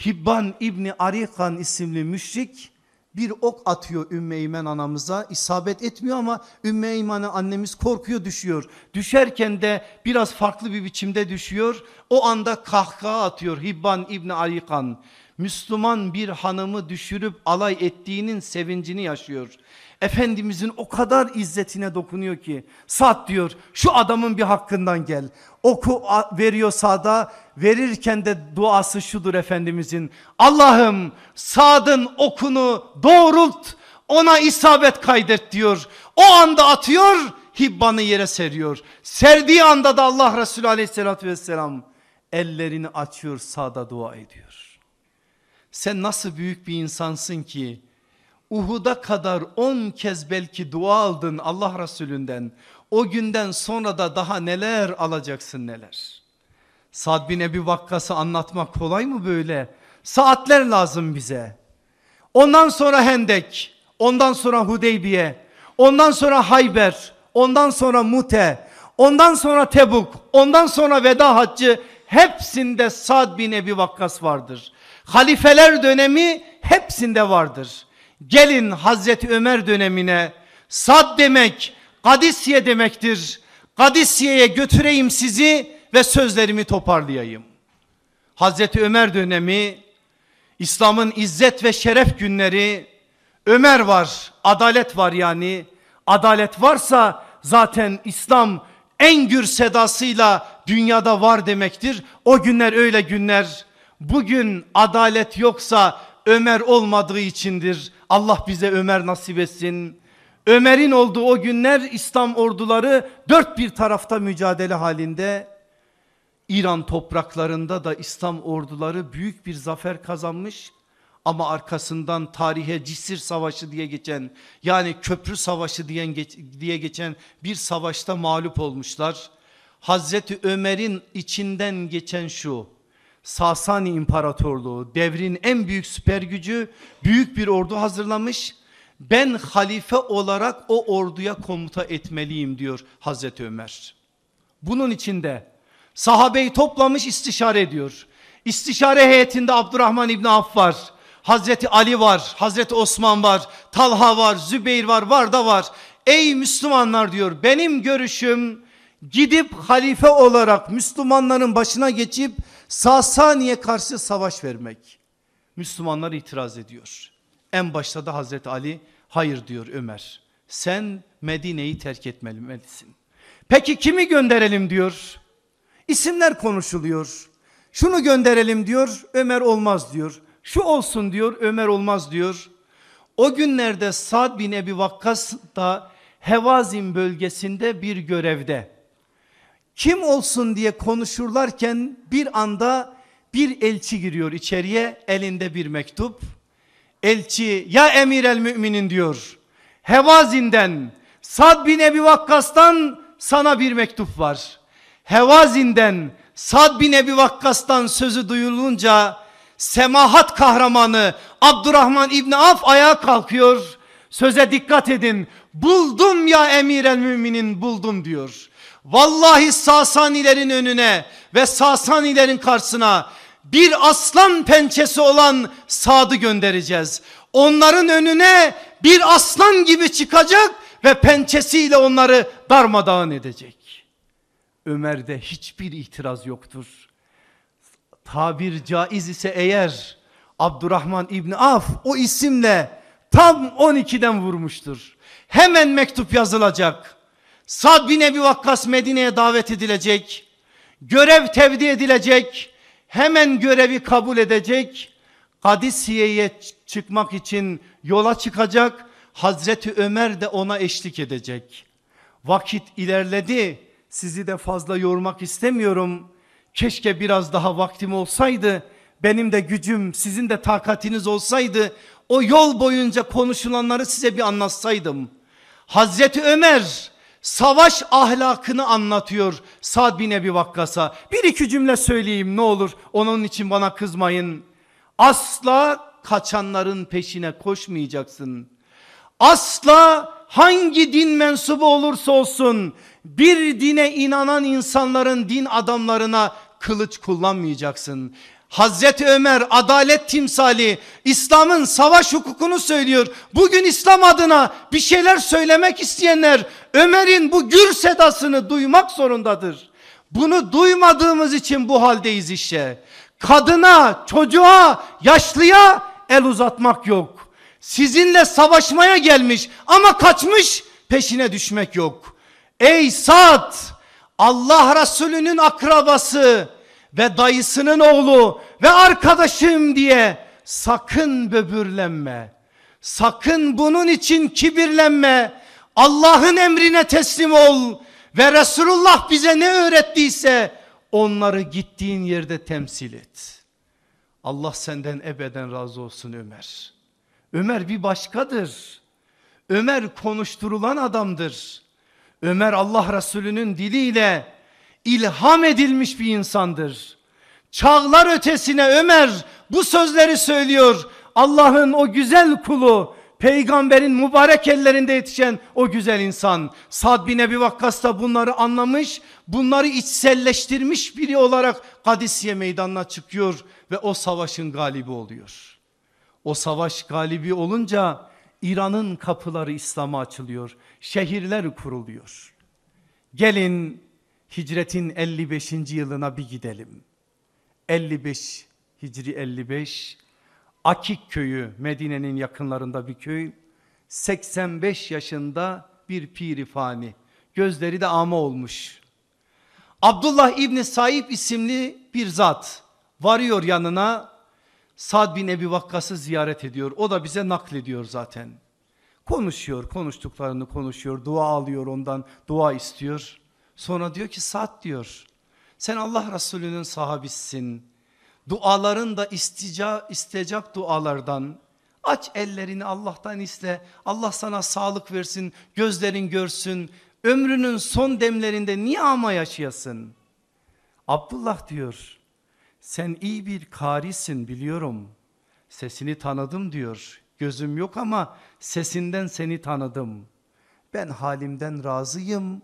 Hibban İbni Arikan isimli müşrik bir ok atıyor Ümmeymen anamıza isabet etmiyor ama Ümmeymen'e annemiz korkuyor düşüyor. Düşerken de biraz farklı bir biçimde düşüyor. O anda kahkaha atıyor Hibban İbni Arikan. Müslüman bir hanımı düşürüp alay ettiğinin sevincini yaşıyor. Efendimizin o kadar izzetine dokunuyor ki Sad diyor şu adamın bir hakkından gel. Oku veriyor Sad'a verirken de duası şudur Efendimizin. Allah'ım Sad'ın okunu doğrult ona isabet kaydet diyor. O anda atıyor Hibban'ı yere seriyor. Serdiği anda da Allah Resulü aleyhissalatü vesselam ellerini açıyor Sad'a dua ediyor. Sen nasıl büyük bir insansın ki Uhud'a kadar on kez belki dua aldın Allah Resulünden. O günden sonra da daha neler alacaksın neler. Sad bin Ebi Vakkas'ı anlatmak kolay mı böyle? Saatler lazım bize. Ondan sonra Hendek, ondan sonra Hudeybiye, ondan sonra Hayber, ondan sonra Mute, ondan sonra Tebuk, ondan sonra Veda Haccı hepsinde Sad bin Ebi Vakkas vardır. Halifeler dönemi hepsinde vardır. Gelin Hazreti Ömer dönemine Sad demek Kadisiye demektir. Kadisiye'ye götüreyim sizi ve sözlerimi toparlayayım. Hazreti Ömer dönemi İslam'ın izzet ve şeref günleri Ömer var adalet var yani adalet varsa zaten İslam en gür sedasıyla dünyada var demektir. O günler öyle günler. Bugün adalet yoksa Ömer olmadığı içindir. Allah bize Ömer nasip etsin. Ömer'in olduğu o günler İslam orduları dört bir tarafta mücadele halinde. İran topraklarında da İslam orduları büyük bir zafer kazanmış. Ama arkasından tarihe Cisir Savaşı diye geçen yani Köprü Savaşı diye, diye geçen bir savaşta mağlup olmuşlar. Hazreti Ömer'in içinden geçen şu Sasani İmparatorluğu devrin en büyük süper gücü büyük bir ordu hazırlamış. Ben halife olarak o orduya komuta etmeliyim diyor Hazreti Ömer. Bunun içinde sahabeyi toplamış istişare ediyor. İstişare heyetinde Abdurrahman İbni Avf var. Hazreti Ali var, Hazreti Osman var, Talha var, Zübeyir var, var da var. Ey Müslümanlar diyor benim görüşüm gidip halife olarak Müslümanların başına geçip Sasani'ye karşı savaş vermek. Müslümanlar itiraz ediyor. En başta da Hazreti Ali hayır diyor Ömer. Sen Medine'yi terk etmelisin. Peki kimi gönderelim diyor. İsimler konuşuluyor. Şunu gönderelim diyor Ömer olmaz diyor. Şu olsun diyor Ömer olmaz diyor. O günlerde Sad bin Ebi Vakkas da Hevazin bölgesinde bir görevde kim olsun diye konuşurlarken bir anda bir elçi giriyor içeriye elinde bir mektup. Elçi ya emir el müminin diyor. Hevazin'den Sad bin Ebi Vakkas'tan sana bir mektup var. Hevazin'den Sad bin Ebi Vakkas'tan sözü duyulunca semahat kahramanı Abdurrahman İbni Af ayağa kalkıyor. Söze dikkat edin. Buldum ya emir el müminin buldum diyor. Vallahi Sasanilerin önüne ve Sasanilerin karşısına bir aslan pençesi olan Sad'ı göndereceğiz. Onların önüne bir aslan gibi çıkacak ve pençesiyle onları darmadağın edecek. Ömer'de hiçbir itiraz yoktur. Tabir caiz ise eğer Abdurrahman İbni Af o isimle tam 12'den vurmuştur. Hemen mektup yazılacak. Sad bin Ebi Vakkas Medine'ye davet edilecek. Görev tevdi edilecek. Hemen görevi kabul edecek. Kadisiye'ye çıkmak için yola çıkacak. Hazreti Ömer de ona eşlik edecek. Vakit ilerledi. Sizi de fazla yormak istemiyorum. Keşke biraz daha vaktim olsaydı. Benim de gücüm, sizin de takatiniz olsaydı. O yol boyunca konuşulanları size bir anlatsaydım. Hazreti Ömer savaş ahlakını anlatıyor Sad bin Ebi Vakkas'a. Bir iki cümle söyleyeyim ne olur onun için bana kızmayın. Asla kaçanların peşine koşmayacaksın. Asla hangi din mensubu olursa olsun bir dine inanan insanların din adamlarına kılıç kullanmayacaksın. Hazreti Ömer adalet timsali İslam'ın savaş hukukunu söylüyor. Bugün İslam adına bir şeyler söylemek isteyenler Ömer'in bu gür sedasını duymak zorundadır. Bunu duymadığımız için bu haldeyiz işte. Kadına, çocuğa, yaşlıya el uzatmak yok. Sizinle savaşmaya gelmiş ama kaçmış peşine düşmek yok. Ey Sad Allah Resulü'nün akrabası ve dayısının oğlu ve arkadaşım diye sakın böbürlenme. Sakın bunun için kibirlenme. Allah'ın emrine teslim ol ve Resulullah bize ne öğrettiyse onları gittiğin yerde temsil et. Allah senden ebeden razı olsun Ömer. Ömer bir başkadır. Ömer konuşturulan adamdır. Ömer Allah Resulü'nün diliyle ilham edilmiş bir insandır. Çağlar ötesine Ömer bu sözleri söylüyor. Allah'ın o güzel kulu peygamberin mübarek ellerinde yetişen o güzel insan. Sad bin Ebi Vakkas da bunları anlamış bunları içselleştirmiş biri olarak Kadisiye meydanına çıkıyor ve o savaşın galibi oluyor. O savaş galibi olunca İran'ın kapıları İslam'a açılıyor. Şehirler kuruluyor. Gelin hicretin 55. yılına bir gidelim. 55 Hicri 55 Akik köyü Medine'nin yakınlarında bir köy. 85 yaşında bir pirifani. Gözleri de ama olmuş. Abdullah İbni Saib isimli bir zat varıyor yanına. Sad bin Ebi Vakkas'ı ziyaret ediyor. O da bize naklediyor zaten. Konuşuyor, konuştuklarını konuşuyor. Dua alıyor ondan, dua istiyor. Sonra diyor ki Sad diyor. Sen Allah Resulü'nün sahabisisin. Duaların da istica, istecap dualardan. Aç ellerini Allah'tan iste. Allah sana sağlık versin, gözlerin görsün. Ömrünün son demlerinde niye ama yaşayasın? Abdullah diyor. Sen iyi bir karisin biliyorum. Sesini tanıdım diyor. Gözüm yok ama sesinden seni tanıdım. Ben halimden razıyım.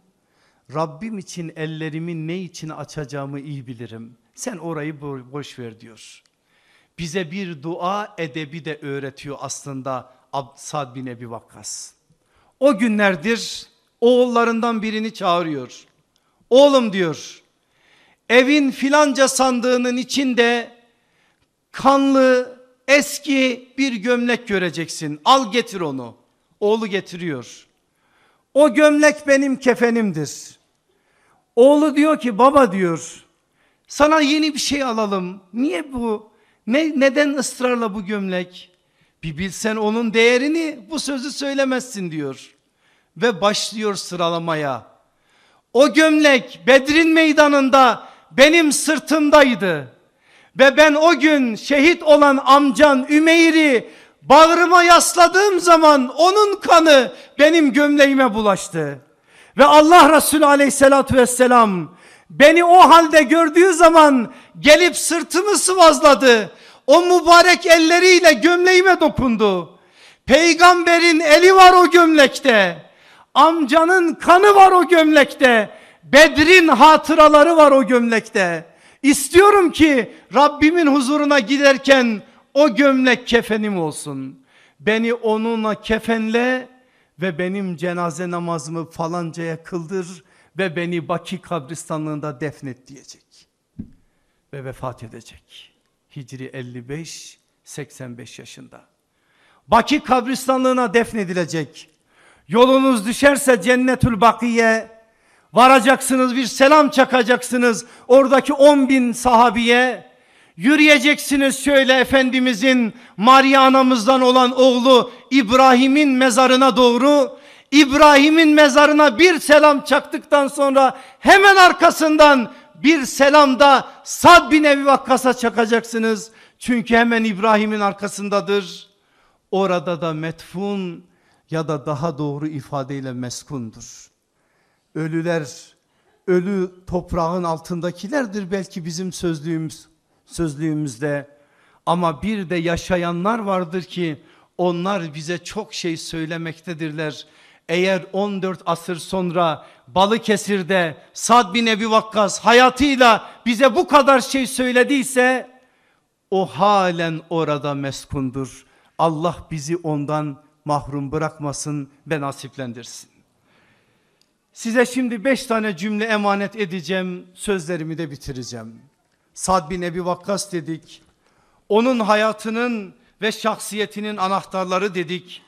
Rabbim için ellerimin ne için açacağımı iyi bilirim. Sen orayı boş ver diyor. Bize bir dua edebi de öğretiyor aslında Sad bin Ebi Vakkas. O günlerdir oğullarından birini çağırıyor. Oğlum diyor evin filanca sandığının içinde kanlı eski bir gömlek göreceksin. Al getir onu. Oğlu getiriyor. O gömlek benim kefenimdir. Oğlu diyor ki baba diyor sana yeni bir şey alalım. Niye bu? Ne, neden ısrarla bu gömlek? Bir bilsen onun değerini bu sözü söylemezsin diyor. Ve başlıyor sıralamaya. O gömlek Bedir'in meydanında benim sırtımdaydı. Ve ben o gün şehit olan amcan Ümeyr'i bağrıma yasladığım zaman onun kanı benim gömleğime bulaştı. Ve Allah Resulü aleyhissalatü vesselam beni o halde gördüğü zaman gelip sırtımı sıvazladı. O mübarek elleriyle gömleğime dokundu. Peygamberin eli var o gömlekte. Amcanın kanı var o gömlekte. Bedrin hatıraları var o gömlekte. İstiyorum ki Rabbimin huzuruna giderken o gömlek kefenim olsun. Beni onunla kefenle ve benim cenaze namazımı falancaya kıldır ve beni Baki kabristanlığında defnet diyecek. Ve vefat edecek. Hicri 55 85 yaşında. Baki kabristanlığına defnedilecek. Yolunuz düşerse cennetül bakiye varacaksınız bir selam çakacaksınız oradaki 10 bin sahabiye yürüyeceksiniz şöyle Efendimizin Maria anamızdan olan oğlu İbrahim'in mezarına doğru İbrahim'in mezarına bir selam çaktıktan sonra hemen arkasından bir selam da Sad bin Ebi Vakkas'a çakacaksınız. Çünkü hemen İbrahim'in arkasındadır. Orada da metfun ya da daha doğru ifadeyle meskundur. Ölüler, ölü toprağın altındakilerdir belki bizim sözlüğümüz, sözlüğümüzde. Ama bir de yaşayanlar vardır ki onlar bize çok şey söylemektedirler. Eğer 14 asır sonra Balıkesir'de Sad bin Ebi Vakkas hayatıyla bize bu kadar şey söylediyse o halen orada meskundur. Allah bizi ondan mahrum bırakmasın ve nasiplendirsin. Size şimdi beş tane cümle emanet edeceğim. Sözlerimi de bitireceğim. Sad bin Ebi Vakkas dedik. Onun hayatının ve şahsiyetinin anahtarları dedik.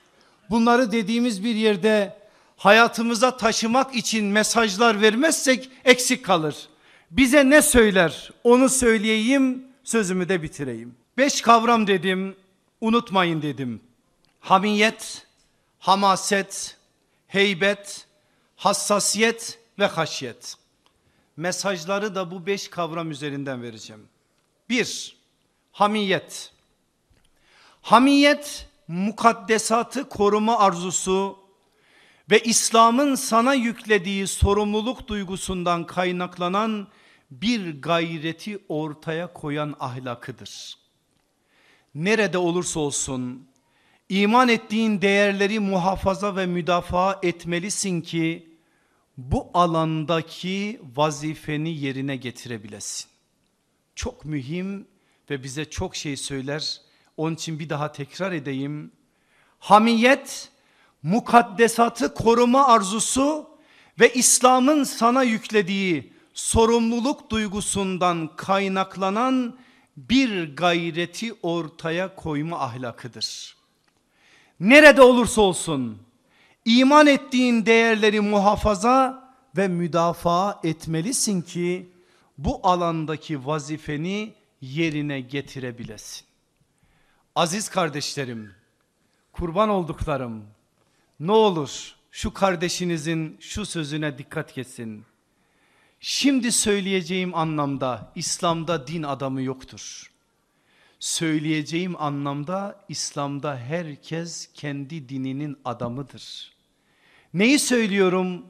Bunları dediğimiz bir yerde hayatımıza taşımak için mesajlar vermezsek eksik kalır. Bize ne söyler onu söyleyeyim sözümü de bitireyim. Beş kavram dedim unutmayın dedim. Hamiyet, hamaset, heybet, hassasiyet ve haşyet. Mesajları da bu beş kavram üzerinden vereceğim. Bir, hamiyet. Hamiyet mukaddesatı koruma arzusu ve İslam'ın sana yüklediği sorumluluk duygusundan kaynaklanan bir gayreti ortaya koyan ahlakıdır. Nerede olursa olsun iman ettiğin değerleri muhafaza ve müdafaa etmelisin ki bu alandaki vazifeni yerine getirebilesin. Çok mühim ve bize çok şey söyler. Onun için bir daha tekrar edeyim. Hamiyet, mukaddesatı koruma arzusu ve İslam'ın sana yüklediği sorumluluk duygusundan kaynaklanan bir gayreti ortaya koyma ahlakıdır. Nerede olursa olsun iman ettiğin değerleri muhafaza ve müdafaa etmelisin ki bu alandaki vazifeni yerine getirebilesin. Aziz kardeşlerim, kurban olduklarım, ne olur şu kardeşinizin şu sözüne dikkat kesin. Şimdi söyleyeceğim anlamda İslam'da din adamı yoktur. Söyleyeceğim anlamda İslam'da herkes kendi dininin adamıdır. Neyi söylüyorum?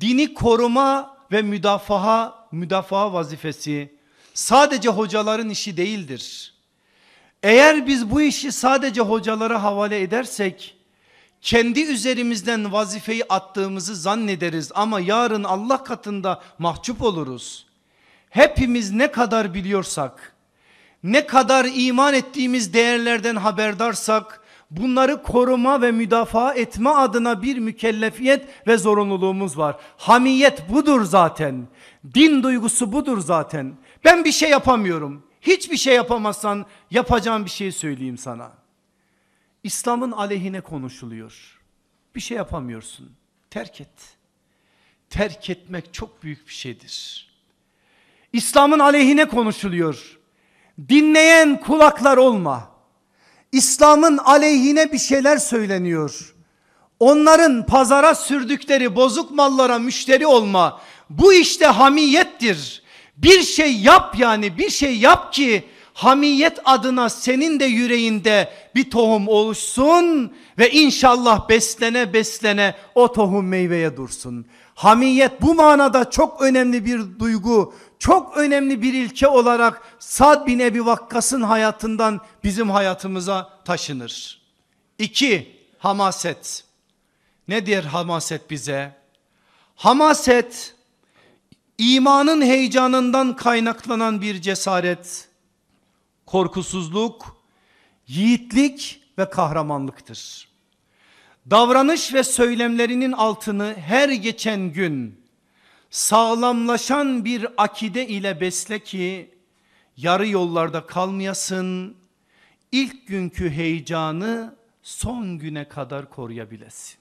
Dini koruma ve müdafaa, müdafaa vazifesi sadece hocaların işi değildir. Eğer biz bu işi sadece hocalara havale edersek kendi üzerimizden vazifeyi attığımızı zannederiz ama yarın Allah katında mahcup oluruz. Hepimiz ne kadar biliyorsak, ne kadar iman ettiğimiz değerlerden haberdarsak bunları koruma ve müdafaa etme adına bir mükellefiyet ve zorunluluğumuz var. Hamiyet budur zaten. Din duygusu budur zaten. Ben bir şey yapamıyorum. Hiçbir şey yapamazsan yapacağım bir şey söyleyeyim sana. İslam'ın aleyhine konuşuluyor. Bir şey yapamıyorsun. Terk et. Terk etmek çok büyük bir şeydir. İslam'ın aleyhine konuşuluyor. Dinleyen kulaklar olma. İslam'ın aleyhine bir şeyler söyleniyor. Onların pazara sürdükleri bozuk mallara müşteri olma. Bu işte hamiyettir. Bir şey yap yani bir şey yap ki hamiyet adına senin de yüreğinde bir tohum oluşsun ve inşallah beslene beslene o tohum meyveye dursun. Hamiyet bu manada çok önemli bir duygu, çok önemli bir ilke olarak Sad bin Ebi Vakkas'ın hayatından bizim hayatımıza taşınır. İki, hamaset. Ne diyor hamaset bize? Hamaset imanın heyecanından kaynaklanan bir cesaret, korkusuzluk, yiğitlik ve kahramanlıktır. Davranış ve söylemlerinin altını her geçen gün sağlamlaşan bir akide ile besle ki yarı yollarda kalmayasın. İlk günkü heyecanı son güne kadar koruyabilesin.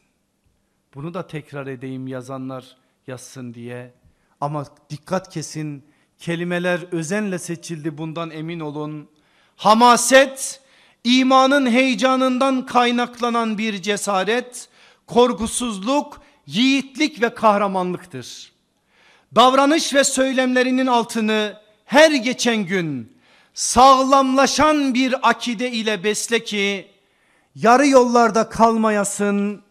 Bunu da tekrar edeyim yazanlar yazsın diye. Ama dikkat kesin kelimeler özenle seçildi bundan emin olun. Hamaset imanın heyecanından kaynaklanan bir cesaret, korkusuzluk, yiğitlik ve kahramanlıktır. Davranış ve söylemlerinin altını her geçen gün sağlamlaşan bir akide ile besle ki yarı yollarda kalmayasın.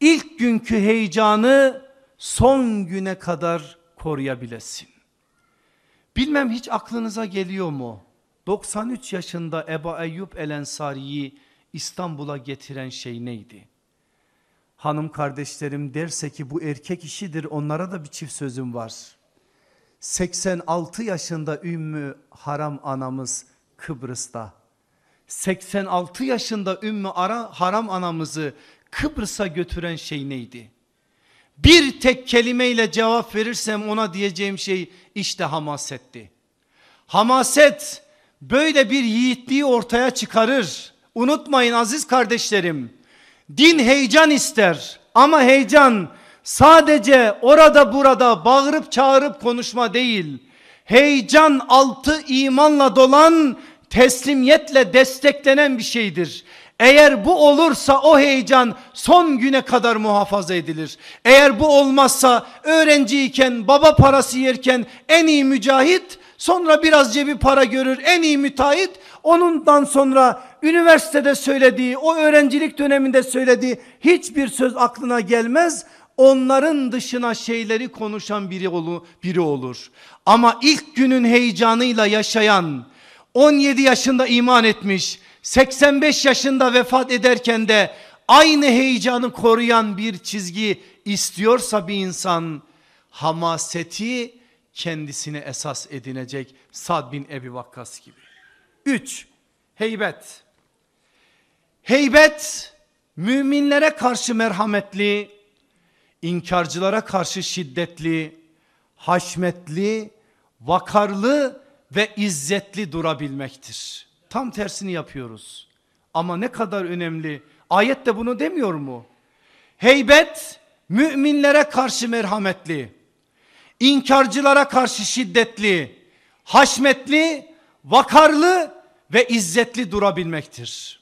İlk günkü heyecanı son güne kadar koruyabilesin. Bilmem hiç aklınıza geliyor mu? 93 yaşında Eba Eyyub El Ensari'yi İstanbul'a getiren şey neydi? Hanım kardeşlerim derse ki bu erkek işidir onlara da bir çift sözüm var. 86 yaşında Ümmü Haram anamız Kıbrıs'ta. 86 yaşında Ümmü Ara, Haram anamızı Kıbrıs'a götüren şey neydi? Bir tek kelimeyle cevap verirsem ona diyeceğim şey işte hamasetti. Hamaset böyle bir yiğitliği ortaya çıkarır. Unutmayın aziz kardeşlerim. Din heyecan ister ama heyecan sadece orada burada bağırıp çağırıp konuşma değil. Heyecan altı imanla dolan teslimiyetle desteklenen bir şeydir. Eğer bu olursa o heyecan son güne kadar muhafaza edilir. Eğer bu olmazsa öğrenciyken baba parası yerken en iyi mücahit sonra biraz cebi para görür en iyi müteahhit onundan sonra üniversitede söylediği o öğrencilik döneminde söylediği hiçbir söz aklına gelmez onların dışına şeyleri konuşan biri, olur, biri olur. Ama ilk günün heyecanıyla yaşayan 17 yaşında iman etmiş 85 yaşında vefat ederken de aynı heyecanı koruyan bir çizgi istiyorsa bir insan hamaseti kendisine esas edinecek Sad bin Ebi Vakkas gibi. 3. Heybet. Heybet müminlere karşı merhametli, inkarcılara karşı şiddetli, haşmetli, vakarlı ve izzetli durabilmektir. Tam tersini yapıyoruz. Ama ne kadar önemli. Ayet de bunu demiyor mu? Heybet müminlere karşı merhametli, inkarcılara karşı şiddetli, haşmetli, vakarlı ve izzetli durabilmektir.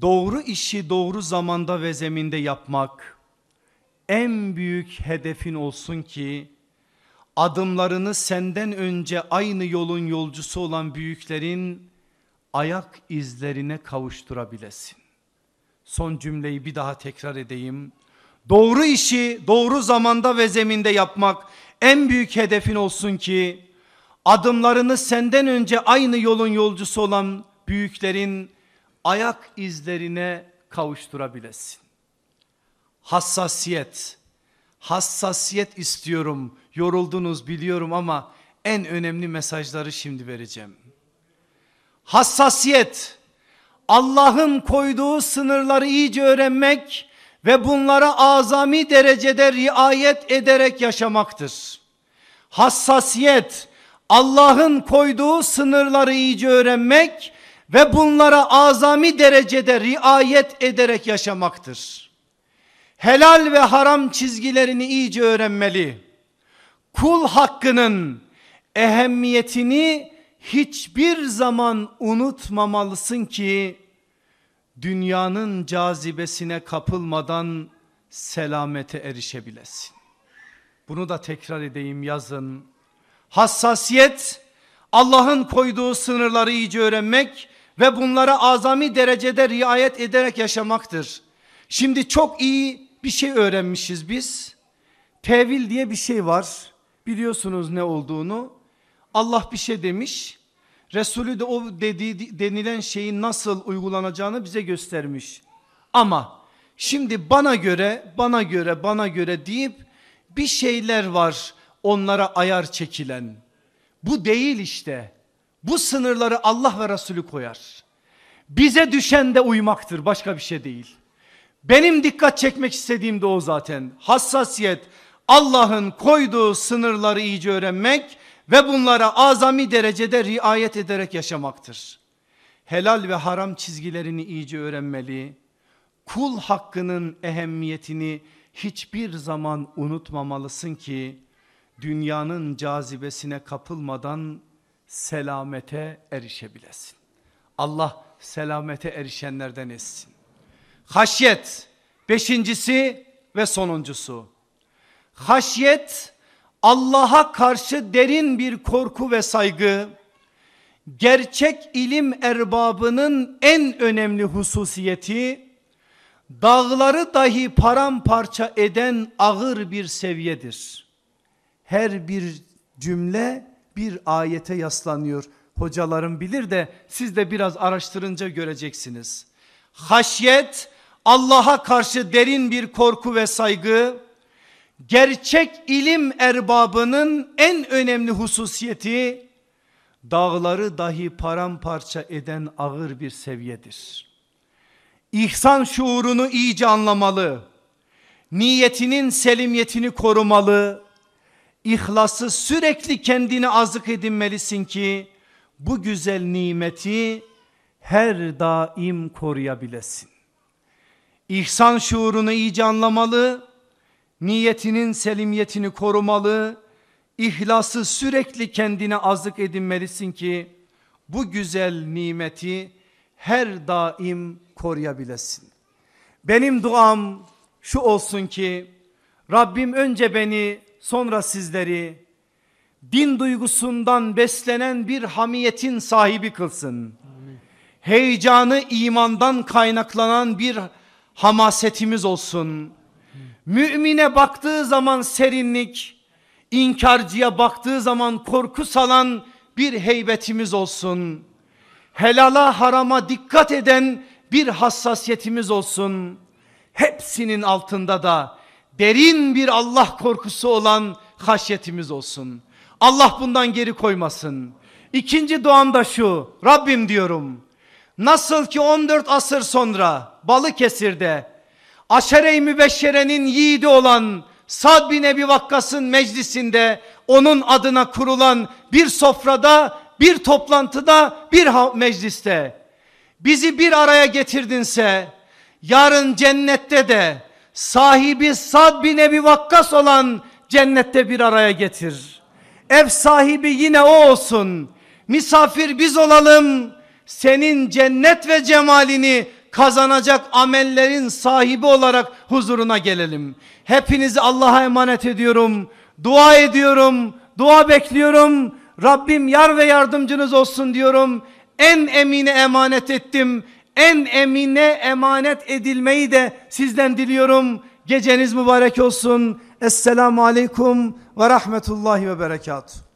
Doğru işi doğru zamanda ve zeminde yapmak en büyük hedefin olsun ki adımlarını senden önce aynı yolun yolcusu olan büyüklerin ayak izlerine kavuşturabilesin. Son cümleyi bir daha tekrar edeyim. Doğru işi doğru zamanda ve zeminde yapmak en büyük hedefin olsun ki adımlarını senden önce aynı yolun yolcusu olan büyüklerin ayak izlerine kavuşturabilesin. Hassasiyet, hassasiyet istiyorum. Yoruldunuz biliyorum ama en önemli mesajları şimdi vereceğim. Hassasiyet, Allah'ın koyduğu sınırları iyice öğrenmek ve bunlara azami derecede riayet ederek yaşamaktır. Hassasiyet, Allah'ın koyduğu sınırları iyice öğrenmek ve bunlara azami derecede riayet ederek yaşamaktır. Helal ve haram çizgilerini iyice öğrenmeli. Kul hakkının ehemmiyetini hiçbir zaman unutmamalısın ki dünyanın cazibesine kapılmadan selamete erişebilesin. Bunu da tekrar edeyim yazın. Hassasiyet Allah'ın koyduğu sınırları iyice öğrenmek ve bunlara azami derecede riayet ederek yaşamaktır. Şimdi çok iyi bir şey öğrenmişiz biz. Tevil diye bir şey var. Biliyorsunuz ne olduğunu. Allah bir şey demiş. Resulü de o dediği denilen şeyin nasıl uygulanacağını bize göstermiş. Ama şimdi bana göre, bana göre, bana göre deyip bir şeyler var onlara ayar çekilen. Bu değil işte. Bu sınırları Allah ve Resulü koyar. Bize düşen de uymaktır başka bir şey değil. Benim dikkat çekmek istediğim de o zaten. Hassasiyet Allah'ın koyduğu sınırları iyice öğrenmek ve bunlara azami derecede riayet ederek yaşamaktır. Helal ve haram çizgilerini iyice öğrenmeli. Kul hakkının ehemmiyetini hiçbir zaman unutmamalısın ki dünyanın cazibesine kapılmadan selamete erişebilesin. Allah selamete erişenlerden etsin. Haşyet beşincisi ve sonuncusu. Haşyet Allah'a karşı derin bir korku ve saygı. Gerçek ilim erbabının en önemli hususiyeti dağları dahi paramparça eden ağır bir seviyedir. Her bir cümle bir ayete yaslanıyor. Hocalarım bilir de siz de biraz araştırınca göreceksiniz. Haşyet Allah'a karşı derin bir korku ve saygı gerçek ilim erbabının en önemli hususiyeti dağları dahi paramparça eden ağır bir seviyedir. İhsan şuurunu iyice anlamalı. Niyetinin selimiyetini korumalı. İhlası sürekli kendini azık edinmelisin ki bu güzel nimeti her daim koruyabilesin. İhsan şuurunu iyice anlamalı, niyetinin selimiyetini korumalı, ihlası sürekli kendine azık edinmelisin ki bu güzel nimeti her daim koruyabilesin. Benim duam şu olsun ki Rabbim önce beni sonra sizleri din duygusundan beslenen bir hamiyetin sahibi kılsın. Heyecanı imandan kaynaklanan bir hamasetimiz olsun. Mümine baktığı zaman serinlik, inkarcıya baktığı zaman korku salan bir heybetimiz olsun. Helala harama dikkat eden bir hassasiyetimiz olsun. Hepsinin altında da derin bir Allah korkusu olan haşyetimiz olsun. Allah bundan geri koymasın. İkinci duam da şu. Rabbim diyorum. Nasıl ki 14 asır sonra Balıkesir'de Aşere-i Mübeşşere'nin yiğidi olan Sad bin Ebi Vakkas'ın meclisinde onun adına kurulan bir sofrada, bir toplantıda, bir mecliste bizi bir araya getirdinse yarın cennette de sahibi Sad bin Ebi Vakkas olan cennette bir araya getir. Ev sahibi yine o olsun. Misafir biz olalım. Senin cennet ve cemalini kazanacak amellerin sahibi olarak huzuruna gelelim. Hepinizi Allah'a emanet ediyorum. Dua ediyorum. Dua bekliyorum. Rabbim yar ve yardımcınız olsun diyorum. En emine emanet ettim. En emine emanet edilmeyi de sizden diliyorum. Geceniz mübarek olsun. Esselamu Aleyküm ve Rahmetullahi ve Berekatuhu.